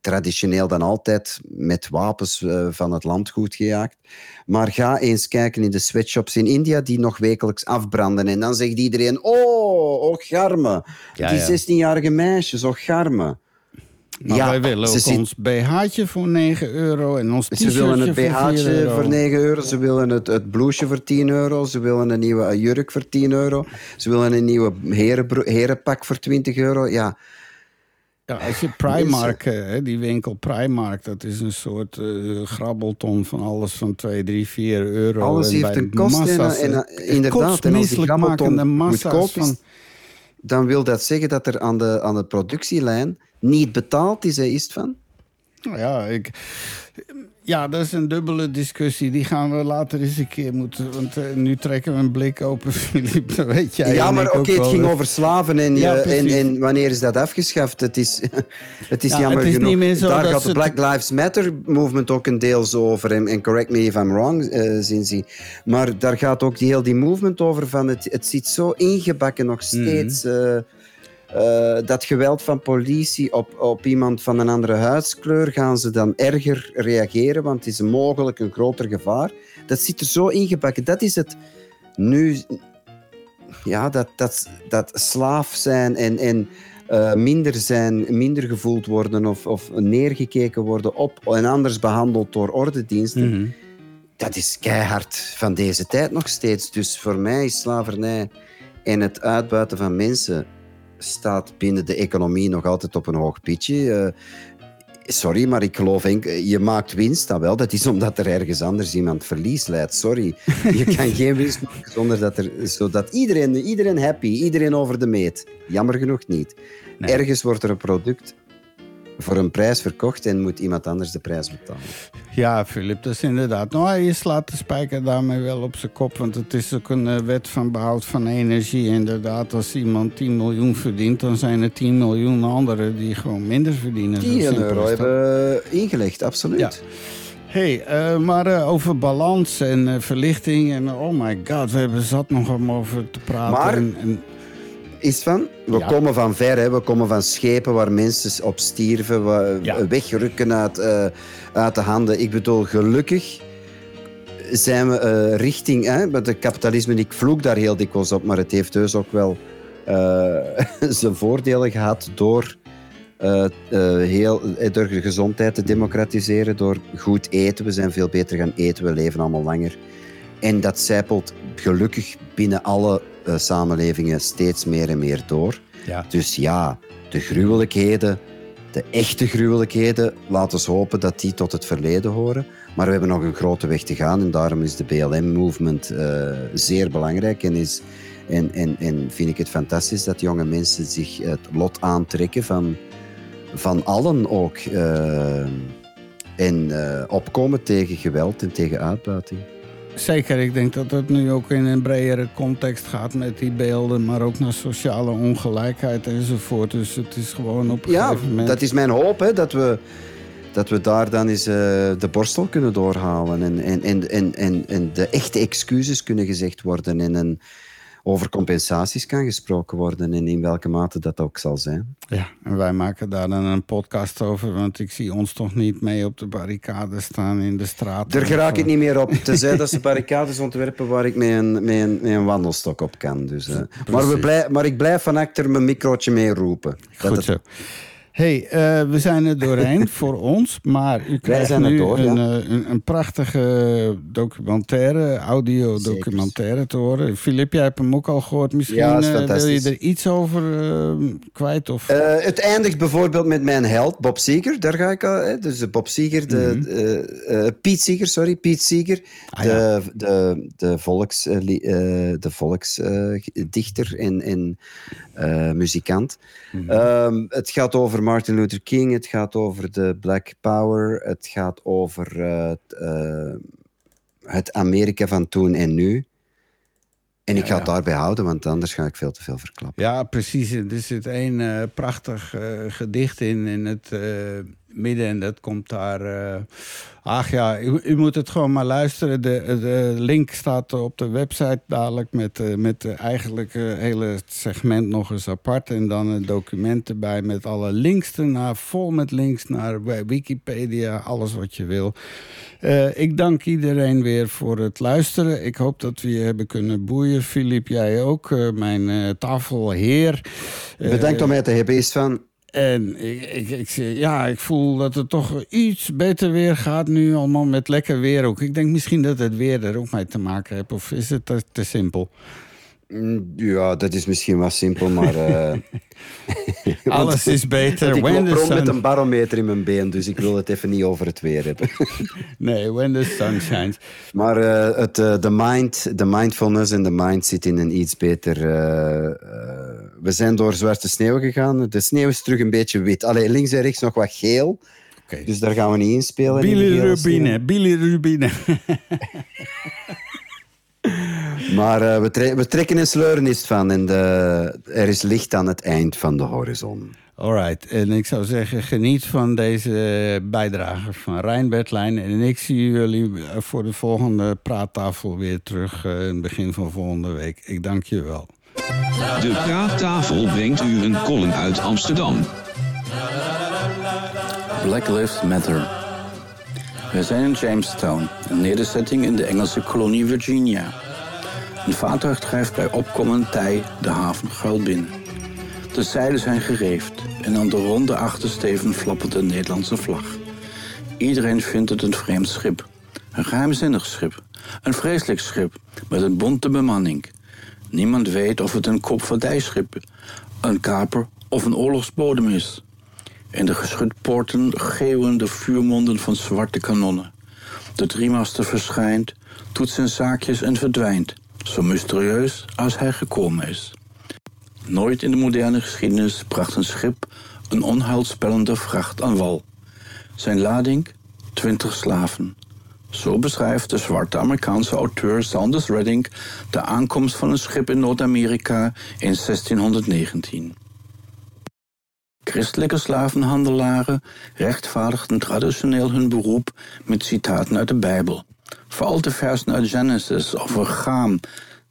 traditioneel dan altijd met wapens eh, van het landgoed gejaagd. Maar ga eens kijken in de sweatshops in India die nog wekelijks afbranden. En dan zegt iedereen, oh, oh garme. Ja, die ja. 16-jarige meisjes, oh garme. Maar wij willen ook ons BH'tje voor 9 euro en ons ze willen het t-shirtje voor 4 BH'tje voor 9 euro, ze willen het, het blouseje voor 10 euro, ze willen een nieuwe jurk voor 10 euro, ze willen een nieuwe herenpak voor 20 euro. Ja, Ja, als je Primark, eh, hè, die winkel Primark, dat is een soort eh, grabbelton van alles van 2, 3, 4 euro. Alles En heeft een kost. En, massa's, en, eh, en, inderdaad, en als die grabbelton massa's van... dan wil dat zeggen dat er aan de, aan de productielijn niet betaald is, hè, is van? Nou ja, ik, ja, dat is een dubbele discussie. Die gaan we later eens een keer moeten... Want eh, nu trekken we een blik open, Filip. Dat weet jij ja, maar oké, het ging over slaven en, Ja, je- en, wanneer is dat afgeschaft? Het is, het is Ja, jammer het is genoeg. niet meer zo Daar gaat de Black Lives Matter movement ook een deels over. En, en correct me if I'm wrong, eh Zinzi. Maar daar gaat ook die, heel die movement over van het, het zit zo ingebakken nog Mhm. steeds. eh, eh, dat geweld van politie op, op iemand van een andere huidskleur, gaan ze dan erger reageren, want het is mogelijk een groter gevaar. Dat zit er zo ingebakken. Dat is het nu. Ja, dat, dat, dat slaaf zijn en, en eh, minder zijn, minder gevoeld worden of, of neergekeken worden op en anders behandeld door ordediensten. Mhm. Dat is keihard van deze tijd nog steeds. Dus voor mij is slavernij en het uitbuiten van mensen staat binnen de economie nog altijd op een hoog pitje. Eh, sorry, maar ik geloof enkel, je maakt winst dan wel. Dat is omdat er ergens anders iemand verlies leidt. Sorry. Je kan geen winst maken zonder dat er, zodat iedereen, iedereen happy, iedereen over de meet. Jammer genoeg niet. Ergens wordt er een product voor een prijs verkocht en moet iemand anders de prijs betalen. Ja, Filip, dat is inderdaad. Nou, je slaat de spijker daarmee wel op zijn kop. Want het is ook een eh, wet van behoud van energie. Inderdaad, als iemand 10 miljoen verdient, dan zijn er 10 miljoen anderen die gewoon minder verdienen. Zo 10 simpel euro hebben ingelegd, absoluut. Ja. hey, eh, maar eh, over balans en verlichting en oh my god, we hebben zat nog om over te praten. Maar- en, en- is van. We Ja. komen van ver, hè. we komen van schepen waar mensen op stierven, Ja. wegrukken uit, eh, uit de handen. Ik bedoel, gelukkig zijn we eh, richting hè, met het kapitalisme. Ik vloek daar heel dikwijls op, maar het heeft dus ook wel eh, zijn voordelen gehad door, heel, door de gezondheid te democratiseren, door goed eten. We zijn veel beter gaan eten, we leven allemaal langer. En dat zijpelt gelukkig binnen alle samenlevingen steeds meer en meer door. Ja. Dus ja, de gruwelijkheden, de echte gruwelijkheden, laten we hopen dat die tot het verleden horen. Maar we hebben nog een grote weg te gaan en daarom is de BLM-movement eh, zeer belangrijk. En, is, en, en, en vind ik het fantastisch dat jonge mensen zich het lot aantrekken van, van allen ook. eh, en eh, opkomen tegen geweld en tegen uitbuiting. Zeker, ik denk dat het nu ook in een bredere context gaat met die beelden, maar ook naar sociale ongelijkheid enzovoort. Dus het is gewoon op een Ja, moment. dat is mijn hoop, hè, dat, we, dat we daar dan eens eh, de borstel kunnen doorhalen. En, en, en, en, en, en de echte excuses kunnen gezegd worden. En een, over compensaties kan gesproken worden. En in welke mate dat ook zal zijn. Ja, en wij maken daar dan een podcast over, want ik zie ons toch niet mee op de barricade staan in de straat. Daar geraak ik niet meer op. Tenzij dat ze barricades ontwerpen waar ik met een, met een, met een wandelstok op kan. Dus, eh. maar, we blij, maar ik blijf van achter mijn microotje mee roepen. Goed het- zo. Hey, eh, we zijn er doorheen voor ons, maar u krijgt zijn nu door, een, ja. eh, een, een prachtige documentaire, audiodocumentaire te horen. Filip, jij hebt hem ook al gehoord. Misschien Ja, eh, wil je er iets over kwijt? Of... Het eindigt bijvoorbeeld met mijn held, Bob Seger. Daar ga ik al. Hè? Dus Bob Seger, de, Mhm. Piet Seeger, sorry, Piet Seeger. Ah, ja. de, de, de, volks, de volksdichter en, en muzikant. Mhm. Ehm, het gaat over Martin Luther King, het gaat over de Black Power, het gaat over eh, het, eh, het Amerika van toen en nu. En ik ga het daarbij houden, want anders ga ik veel te veel verklappen. Ja, precies. Er zit één eh, prachtig gedicht in, in het midden. En dat komt daar... eh, ach ja, u, u moet het gewoon maar luisteren. De, de link staat op de website dadelijk... met, eh, met eigenlijk het hele segment nog eens apart. En dan een document erbij met alle links ernaar. Vol met links naar Wikipedia, alles wat je wil. Eh, ik dank iedereen weer voor het luisteren. Ik hoop dat we je hebben kunnen boeien. Filip, jij ook. mijn tafelheer. Bedankt om mij te hebben, is van... En ik, ik, ik, ja, ik voel dat het toch iets beter weer gaat nu. Allemaal met lekker weer ook. Ik denk misschien dat het weer er ook mee te maken heeft. Of is het te, te simpel? Mm, Ja, dat is misschien wat simpel, maar... eh, Alles is beter Ik when loop the sun- met een barometer in mijn been, dus ik wil het even niet over het weer hebben. Nee, when the sun shines. Maar eh, het, eh, de, mind, de mindfulness en de mind zit in een iets beter... we zijn door zwarte sneeuw gegaan. De sneeuw is terug een beetje wit. Alleen links en rechts nog wat geel. Dus daar gaan we niet in spelen. in de Billy sneeuw. Rubine, Billy Rubine. Maar eh, we, tre- we trekken en sleuren is van. En de, er is licht aan het eind van de horizon. Alright, en ik zou zeggen, geniet van deze bijdrage van Rijn Bertlijn. En ik zie jullie voor de volgende praattafel weer terug eh, in het begin van volgende week. Ik dank je wel. De praattafel brengt u een column uit Amsterdam. Black Lives Matter. We zijn in Jamestown, een nederzetting in de Engelse kolonie Virginia. Een vaartuig drijft bij opkomend tij de havenguil binnen. De zeilen zijn gereefd en aan de ronde achtersteven flappert de Nederlandse vlag. Iedereen vindt het een vreemd schip. Een geheimzinnig schip. Een vreselijk schip met een bonte bemanning. Niemand weet of het een kopvaardijschip, een kaper of een oorlogsbodem is. In de geschutpoorten geeuwen de vuurmonden van zwarte kanonnen. De driemaster verschijnt, doet zijn zaakjes en verdwijnt, zo mysterieus als hij gekomen is. Nooit in de moderne geschiedenis bracht een schip een onheilspellende vracht aan wal. Zijn lading? Twintig slaven. Zo beschrijft de zwarte Amerikaanse auteur Sanders Redding de aankomst van een schip in Noord-Amerika in 1619. Christelijke slavenhandelaren rechtvaardigden traditioneel hun beroep met citaten uit de Bijbel. Vooral de versen uit Genesis over Gaam,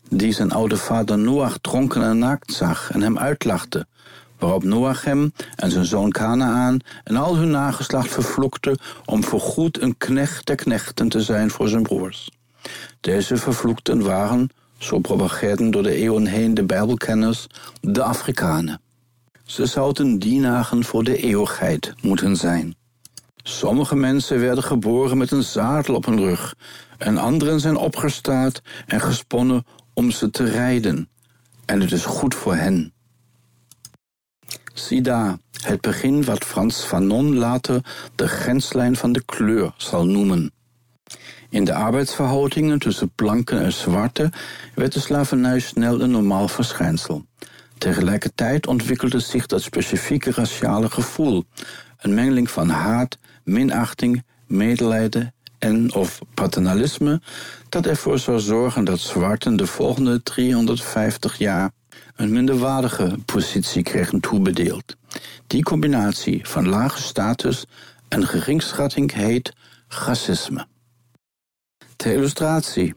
die zijn oude vader Noach dronken en naakt zag en hem uitlachte, waarop Noach hem en zijn zoon Kanaan en al hun nageslacht vervloekte om voorgoed een knecht der knechten te zijn voor zijn broers. Deze vervloekten waren, zo propageerden door de eeuwen heen de Bijbelkenners, de Afrikanen. Ze zouden dienagen voor de eeuwigheid moeten zijn. Sommige mensen werden geboren met een zadel op hun rug, en anderen zijn opgestaat en gesponnen om ze te rijden. En het is goed voor hen. Daar, het begin wat Frans Fanon later de grenslijn van de kleur zal noemen. In de arbeidsverhoudingen tussen blanken en zwarte werd de slavernij snel een normaal verschijnsel. Tegelijkertijd ontwikkelde zich dat specifieke raciale gevoel, een mengeling van haat, minachting, medelijden en of paternalisme, dat ervoor zou zorgen dat zwarten de volgende 350 jaar een minderwaardige positie kregen toebedeeld. Die combinatie van lage status en geringschatting heet racisme. Ter illustratie,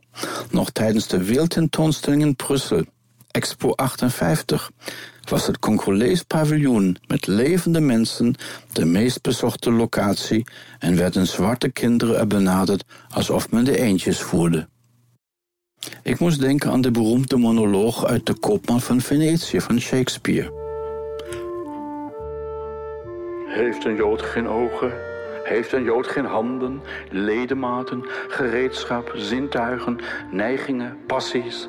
nog tijdens de wereldtentoonstelling in Brussel, Expo 58, was het Congolees paviljoen met levende mensen de meest bezochte locatie en werden zwarte kinderen er benaderd alsof men de eendjes voerde. Ik moest denken aan de beroemde monoloog uit De Koopman van Venetië van Shakespeare. Heeft een Jood geen ogen? Heeft een Jood geen handen, ledematen, gereedschap, zintuigen, neigingen, passies?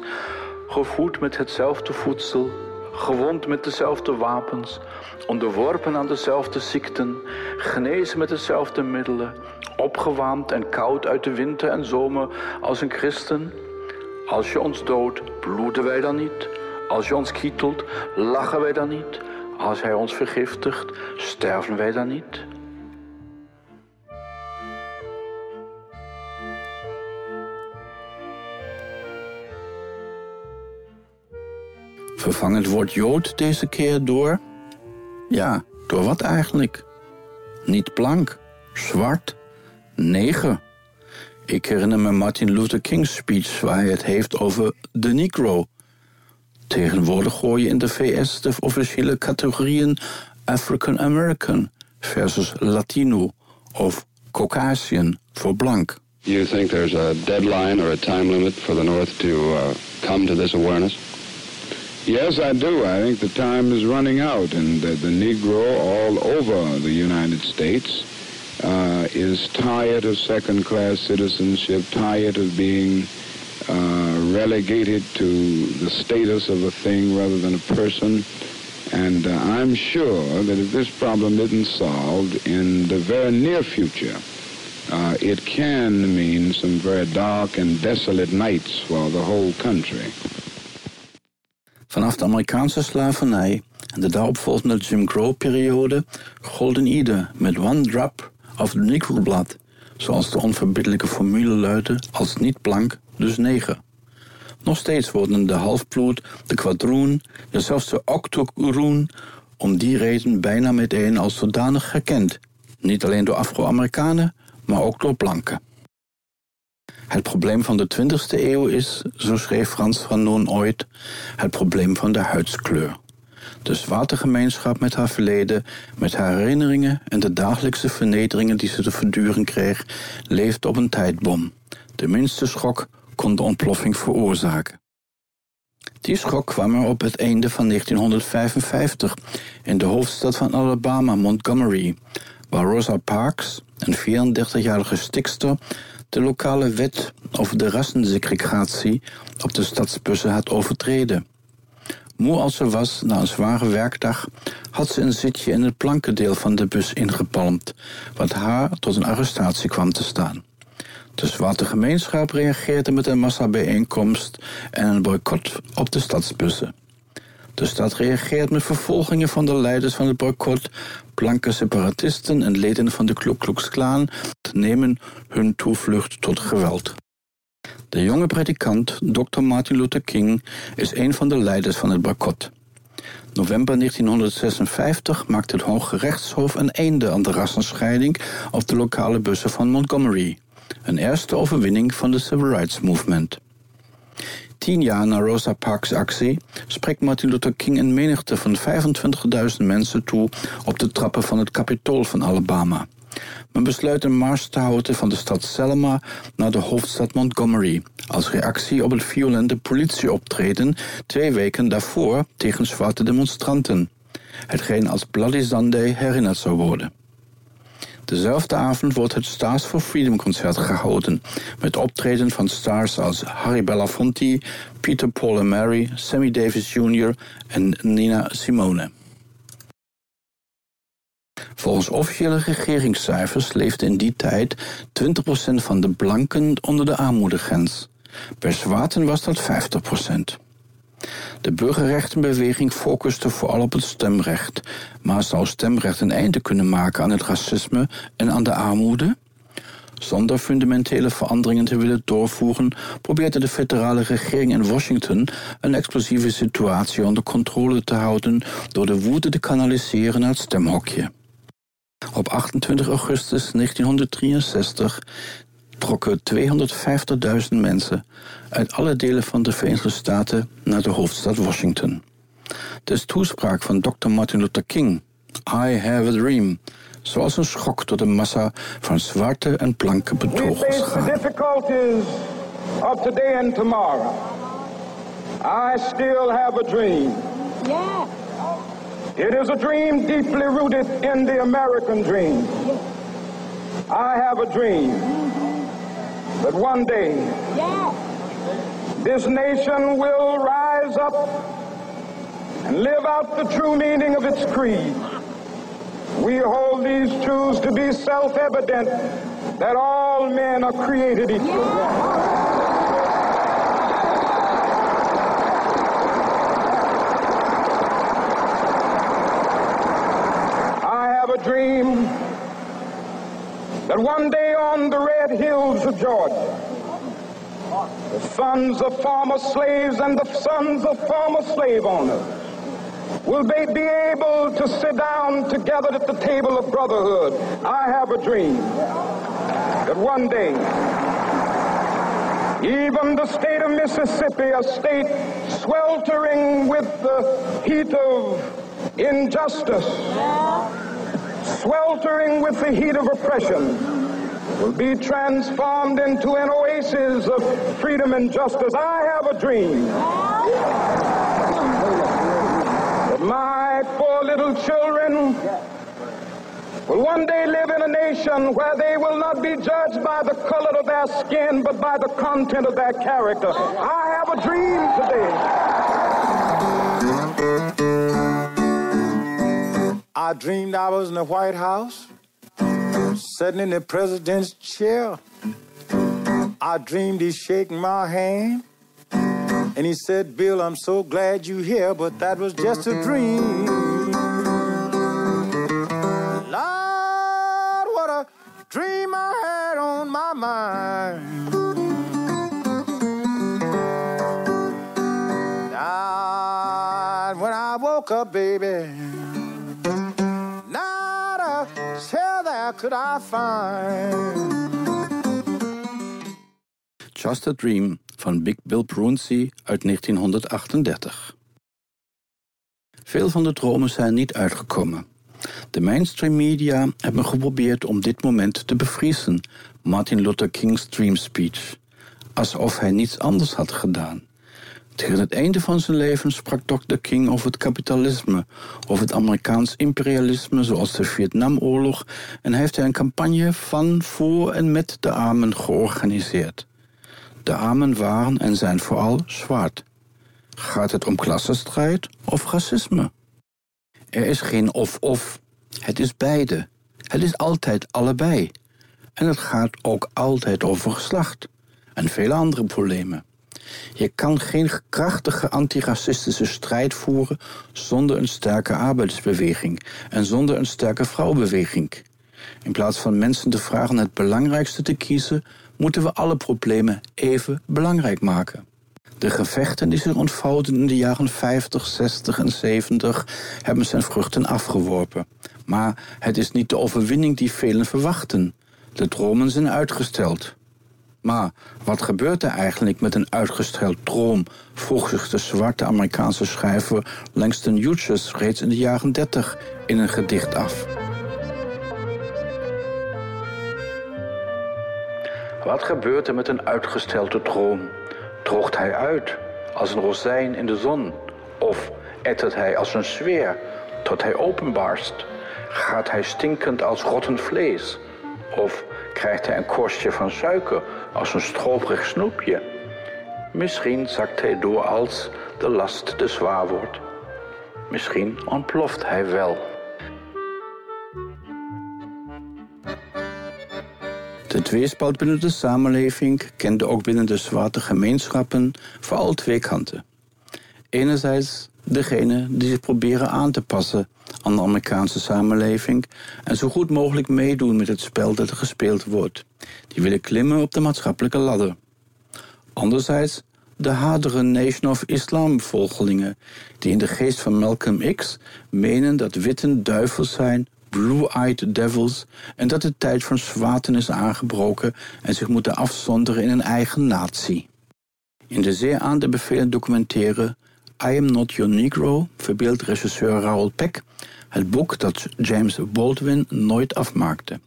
Gevoed met hetzelfde voedsel, gewond met dezelfde wapens, onderworpen aan dezelfde ziekten, genezen met dezelfde middelen, opgewaamd en koud uit de winter en zomer als een christen? Als je ons doodt, bloeden wij dan niet? Als je ons kietelt, lachen wij dan niet? Als hij ons vergiftigt, sterven wij dan niet? Vervang het woord Jood deze keer door? Ja, door wat eigenlijk? Niet blank, zwart, neger. Ik herinner me Martin Luther King's speech waar hij het heeft over de Negro. Tegenwoordig gooi je in de VS de officiële categorieën African American versus Latino of Caucasian voor blank. You think there's a deadline or a time limit for the North to uh, come to this awareness? Yes, I do. I think the time is running out, and the, the Negro all over the United States uh, is tired of second-class citizenship, tired of being uh, relegated to the status of a thing rather than a person. And uh, I'm sure that if this problem isn't solved in the very near future, uh, it can mean some very dark and desolate nights for the whole country. Vanaf de Amerikaanse slavernij en de daaropvolgende Jim Crow-periode golden ieder met one drop of the blood, zoals de onverbiddelijke formule luidde, als niet blank, dus neger. Nog steeds worden de halfbloed, de kwadroen, zelfs de octoroen om die reden bijna meteen als zodanig gekend. Niet alleen door Afro-Amerikanen, maar ook door blanken. Het probleem van de 20e eeuw is, zo schreef Frans Fanon ooit, het probleem van de huidskleur. De zwarte gemeenschap met haar verleden, met haar herinneringen en de dagelijkse vernederingen die ze te verduren kreeg, leeft op een tijdbom. De minste schok kon de ontploffing veroorzaken. Die schok kwam er op het einde van 1955 in de hoofdstad van Alabama, Montgomery, waar Rosa Parks, een 34-jarige stikster, de lokale wet over de rassensegregatie op de stadsbussen had overtreden. Moe als ze was na een zware werkdag, had ze een zitje in het plankendeel van de bus ingepalmd, wat haar tot een arrestatie kwam te staan. De zwarte gemeenschap reageerde met een massabijeenkomst en een boycott op de stadsbussen. De stad reageert met vervolgingen van de leiders van het boycott. Blanke separatisten en leden van de Ku Klux Klan nemen hun toevlucht tot geweld. De jonge predikant, Dr. Martin Luther King, is een van de leiders van het boycott. November 1956 maakte het Hoge Rechtshof een einde aan de rassenscheiding op de lokale bussen van Montgomery. Een eerste overwinning van de Civil Rights Movement. Tien jaar na Rosa Parks' actie spreekt Martin Luther King een menigte van 25.000 mensen toe op de trappen van het Capitool van Alabama. Men besluit een mars te houden van de stad Selma naar de hoofdstad Montgomery, als reactie op het violente politieoptreden twee weken daarvoor tegen zwarte demonstranten, hetgeen als Bloody Sunday herinnerd zou worden. Dezelfde avond wordt het Stars for Freedom concert gehouden, met optreden van stars als Harry Belafonte, Peter Paul and Mary, Sammy Davis Jr. en Nina Simone. Volgens officiële regeringscijfers leefde in die tijd 20% van de blanken onder de armoedegrens. Bij zwarten was dat 50%. De burgerrechtenbeweging focuste vooral op het stemrecht. Maar zou stemrecht een einde kunnen maken aan het racisme en aan de armoede? Zonder fundamentele veranderingen te willen doorvoeren, probeerde de federale regering in Washington een explosieve situatie onder controle te houden door de woede te kanaliseren naar het stemhokje. Op 28 augustus 1963 trokken 250.000 mensen uit alle delen van de Verenigde Staten naar de hoofdstad Washington. De toespraak van Dr. Martin Luther King, I Have a Dream, zoals een schok tot een massa van zwarte en blanke betogers gaat. the difficulties of today and tomorrow. I still have a dream. Yeah. It is a dream deeply rooted in the American dream. I have a dream that one day this nation will rise up and live out the true meaning of its creed. We hold these truths to be self evident that all men are created equal. I have a dream that one day on the red hills of Georgia, the sons of former slaves and the sons of former slave owners will they be able to sit down together at the table of brotherhood. I have a dream that one day, even the state of Mississippi, a state sweltering with the heat of injustice, sweltering with the heat of oppression, will be transformed into an oasis of freedom and justice. I have a dream that my four little children will one day live in a nation where they will not be judged by the color of their skin, but by the content of their character. I have a dream today. I dreamed I was in the White House sitting in the president's chair. I dreamed he's shaking my hand. And he said, Bill, I'm so glad you're here, but that was just a dream. Lord, what a dream I had on my mind. Lord, when I woke up, baby. Could I find? Just a Dream van Big Bill Brunsey uit 1938. Veel van de dromen zijn niet uitgekomen. De mainstream media hebben geprobeerd om dit moment te bevriezen, Martin Luther King's Dream Speech, alsof hij niets anders had gedaan. Tegen het einde van zijn leven sprak Dr. King over het kapitalisme, over het Amerikaans imperialisme zoals de Vietnamoorlog en heeft hij een campagne van, voor en met de armen georganiseerd. De armen waren en zijn vooral zwart. Gaat het om klassenstrijd of racisme? Er is geen of-of. Het is beide. Het is altijd allebei. En het gaat ook altijd over geslacht en vele andere problemen. Je kan geen krachtige antiracistische strijd voeren zonder een sterke arbeidsbeweging en zonder een sterke vrouwenbeweging. In plaats van mensen te vragen het belangrijkste te kiezen, moeten we alle problemen even belangrijk maken. De gevechten die zich ontvouwden in de jaren 50, 60 en 70 hebben zijn vruchten afgeworpen. Maar het is niet de overwinning die velen verwachten. De dromen zijn uitgesteld. Maar wat gebeurt er eigenlijk met een uitgesteld droom? vroeg zich de zwarte Amerikaanse schrijver Langston Hughes reeds in de jaren 30 in een gedicht af. Wat gebeurt er met een uitgestelde droom? Droogt hij uit als een rozijn in de zon? Of ettert hij als een sfeer tot hij openbarst? Gaat hij stinkend als rottend vlees? Of krijgt hij een korstje van suiker als een stroperig snoepje? Misschien zakt hij door als de last te zwaar wordt. Misschien ontploft hij wel. De tweespalt binnen de samenleving kende ook binnen de zwarte gemeenschappen vooral twee kanten. Enerzijds degene die zich proberen aan te passen aan de Amerikaanse samenleving en zo goed mogelijk meedoen met het spel dat er gespeeld wordt. Die willen klimmen op de maatschappelijke ladder. Anderzijds de hadere Nation of Islam volgelingen, die in de geest van Malcolm X menen dat witten duivels zijn, blue-eyed devils, en dat de tijd van zwaten is aangebroken en zich moeten afzonderen in een eigen natie. In de zeer aan te bevelen documentaire I Am Not Your Negro verbeeldt regisseur Raoul Peck het boek dat James Baldwin nooit afmaakte.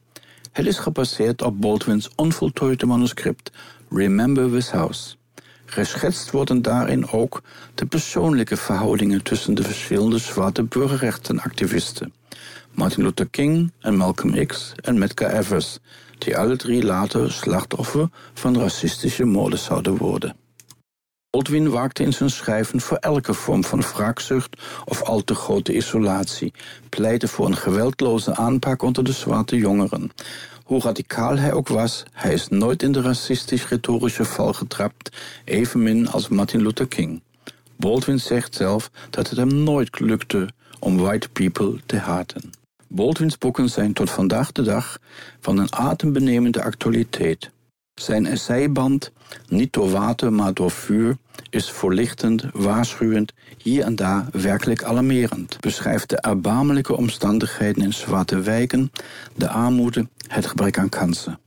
Het is gebaseerd op Baldwins onvoltooide manuscript Remember This House. Geschetst worden daarin ook de persoonlijke verhoudingen tussen de verschillende zwarte burgerrechtenactivisten. Martin Luther King en Malcolm X en Medgar Evers, die alle drie later slachtoffer van racistische moorden zouden worden. Baldwin waakte in zijn schrijven voor elke vorm van wraakzucht of al te grote isolatie, pleitte voor een geweldloze aanpak onder de zwarte jongeren. Hoe radicaal hij ook was, hij is nooit in de racistisch-retorische val getrapt, evenmin als Martin Luther King. Baldwin zegt zelf dat het hem nooit lukte om white people te haten. Baldwins boeken zijn tot vandaag de dag van een adembenemende actualiteit. Zijn essayband, niet door water maar door vuur, is voorlichtend, waarschuwend, hier en daar werkelijk alarmerend. Beschrijft de erbarmelijke omstandigheden in zwarte wijken, de armoede, het gebrek aan kansen.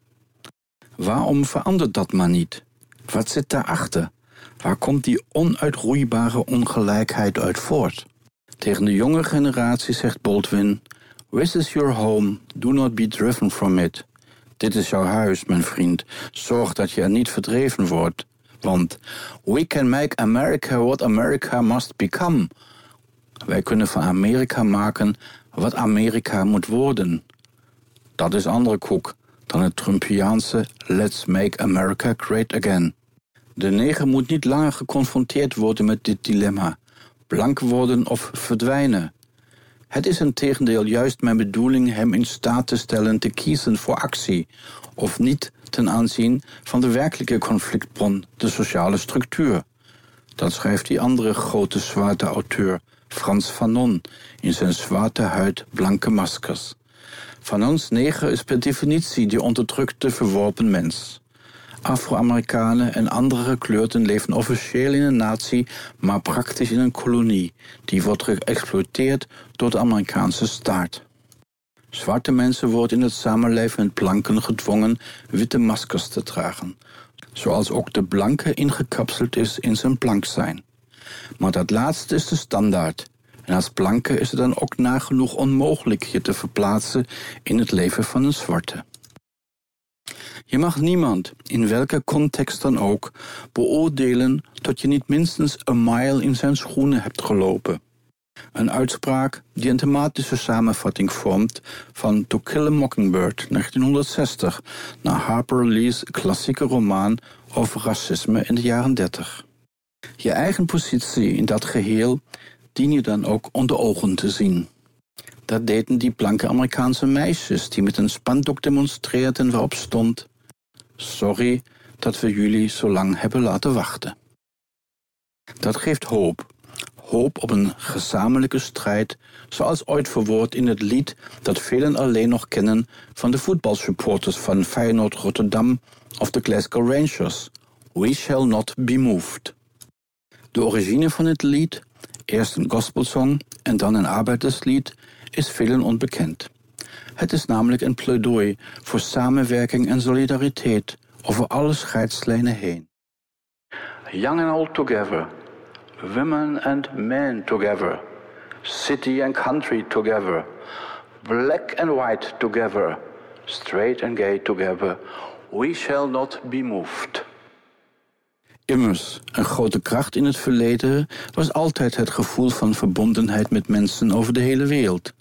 Waarom verandert dat maar niet? Wat zit daarachter? Waar komt die onuitroeibare ongelijkheid uit voort? Tegen de jonge generatie zegt Baldwin: This is your home, do not be driven from it. Dit is jouw huis, mijn vriend. Zorg dat je er niet verdreven wordt. Want we can make America what America must become. Wij kunnen van Amerika maken wat Amerika moet worden. Dat is andere koek dan het Trumpiaanse Let's make America great again. De neger moet niet langer geconfronteerd worden met dit dilemma. Blank worden of verdwijnen. Het is in tegendeel juist mijn bedoeling hem in staat te stellen te kiezen voor actie, of niet ten aanzien van de werkelijke conflictbron, de sociale structuur. Dat schrijft die andere grote zwarte auteur, Frans Fanon, in zijn zwarte huid blanke maskers. Fanons neger is per definitie die onderdrukte, verworpen mens. Afro-Amerikanen en andere gekleurden leven officieel in een natie, maar praktisch in een kolonie. Die wordt geëxploiteerd door de Amerikaanse staat. Zwarte mensen worden in het samenleven met planken gedwongen witte maskers te dragen. zoals ook de blanke ingekapseld is in zijn blank zijn. Maar dat laatste is de standaard. En als blanke is het dan ook nagenoeg onmogelijk je te verplaatsen in het leven van een zwarte. Je mag niemand, in welke context dan ook, beoordelen tot je niet minstens een mile in zijn schoenen hebt gelopen. Een uitspraak die een thematische samenvatting vormt van To Kill a Mockingbird 1960, naar Harper Lee's klassieke roman over racisme in de jaren 30. Je eigen positie in dat geheel dien je dan ook onder ogen te zien. Dat deden die blanke Amerikaanse meisjes die met een spandoek demonstreerden waarop stond: Sorry dat we jullie zo lang hebben laten wachten. Dat geeft hoop. Hoop op een gezamenlijke strijd, zoals ooit verwoord in het lied dat velen alleen nog kennen van de voetbalsupporters van Feyenoord Rotterdam of de Glasgow Rangers. We shall not be moved. De origine van het lied, eerst een gospelsong en dan een arbeiderslied, is velen onbekend. Het is namelijk een pleidooi voor samenwerking en solidariteit over alle scheidslijnen heen. Young and old together, women and men together, city and country together, black and white together, straight and gay together, we shall not be moved. Immers, een grote kracht in het verleden was altijd het gevoel van verbondenheid met mensen over de hele wereld.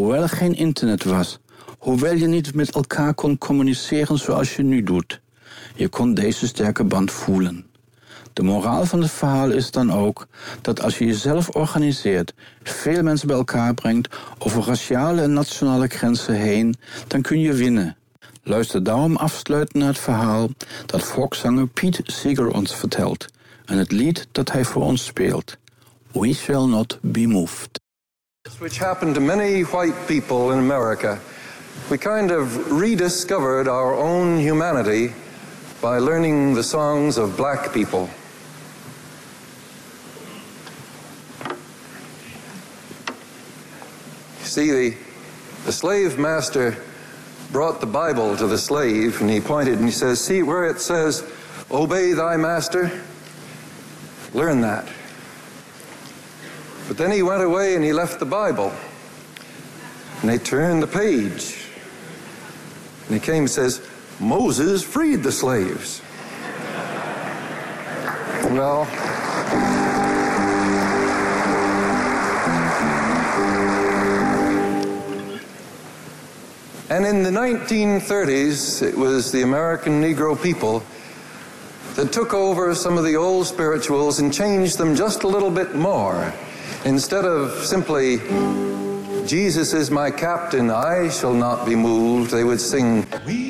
Hoewel er geen internet was, hoewel je niet met elkaar kon communiceren zoals je nu doet, je kon deze sterke band voelen. De moraal van het verhaal is dan ook dat als je jezelf organiseert, veel mensen bij elkaar brengt over raciale en nationale grenzen heen, dan kun je winnen. Luister daarom afsluitend naar het verhaal dat volkszanger Piet Seeger ons vertelt en het lied dat hij voor ons speelt. We shall not be moved. Which happened to many white people in America. We kind of rediscovered our own humanity by learning the songs of black people. See, the, the slave master brought the Bible to the slave and he pointed and he says, See where it says, Obey thy master? Learn that. But then he went away and he left the Bible. And they turned the page. And he came and says, Moses freed the slaves. Well, And in the 1930s, it was the American Negro people that took over some of the old spirituals and changed them just a little bit more. Instead of simply, Jesus is my captain, I shall not be moved, they would sing, We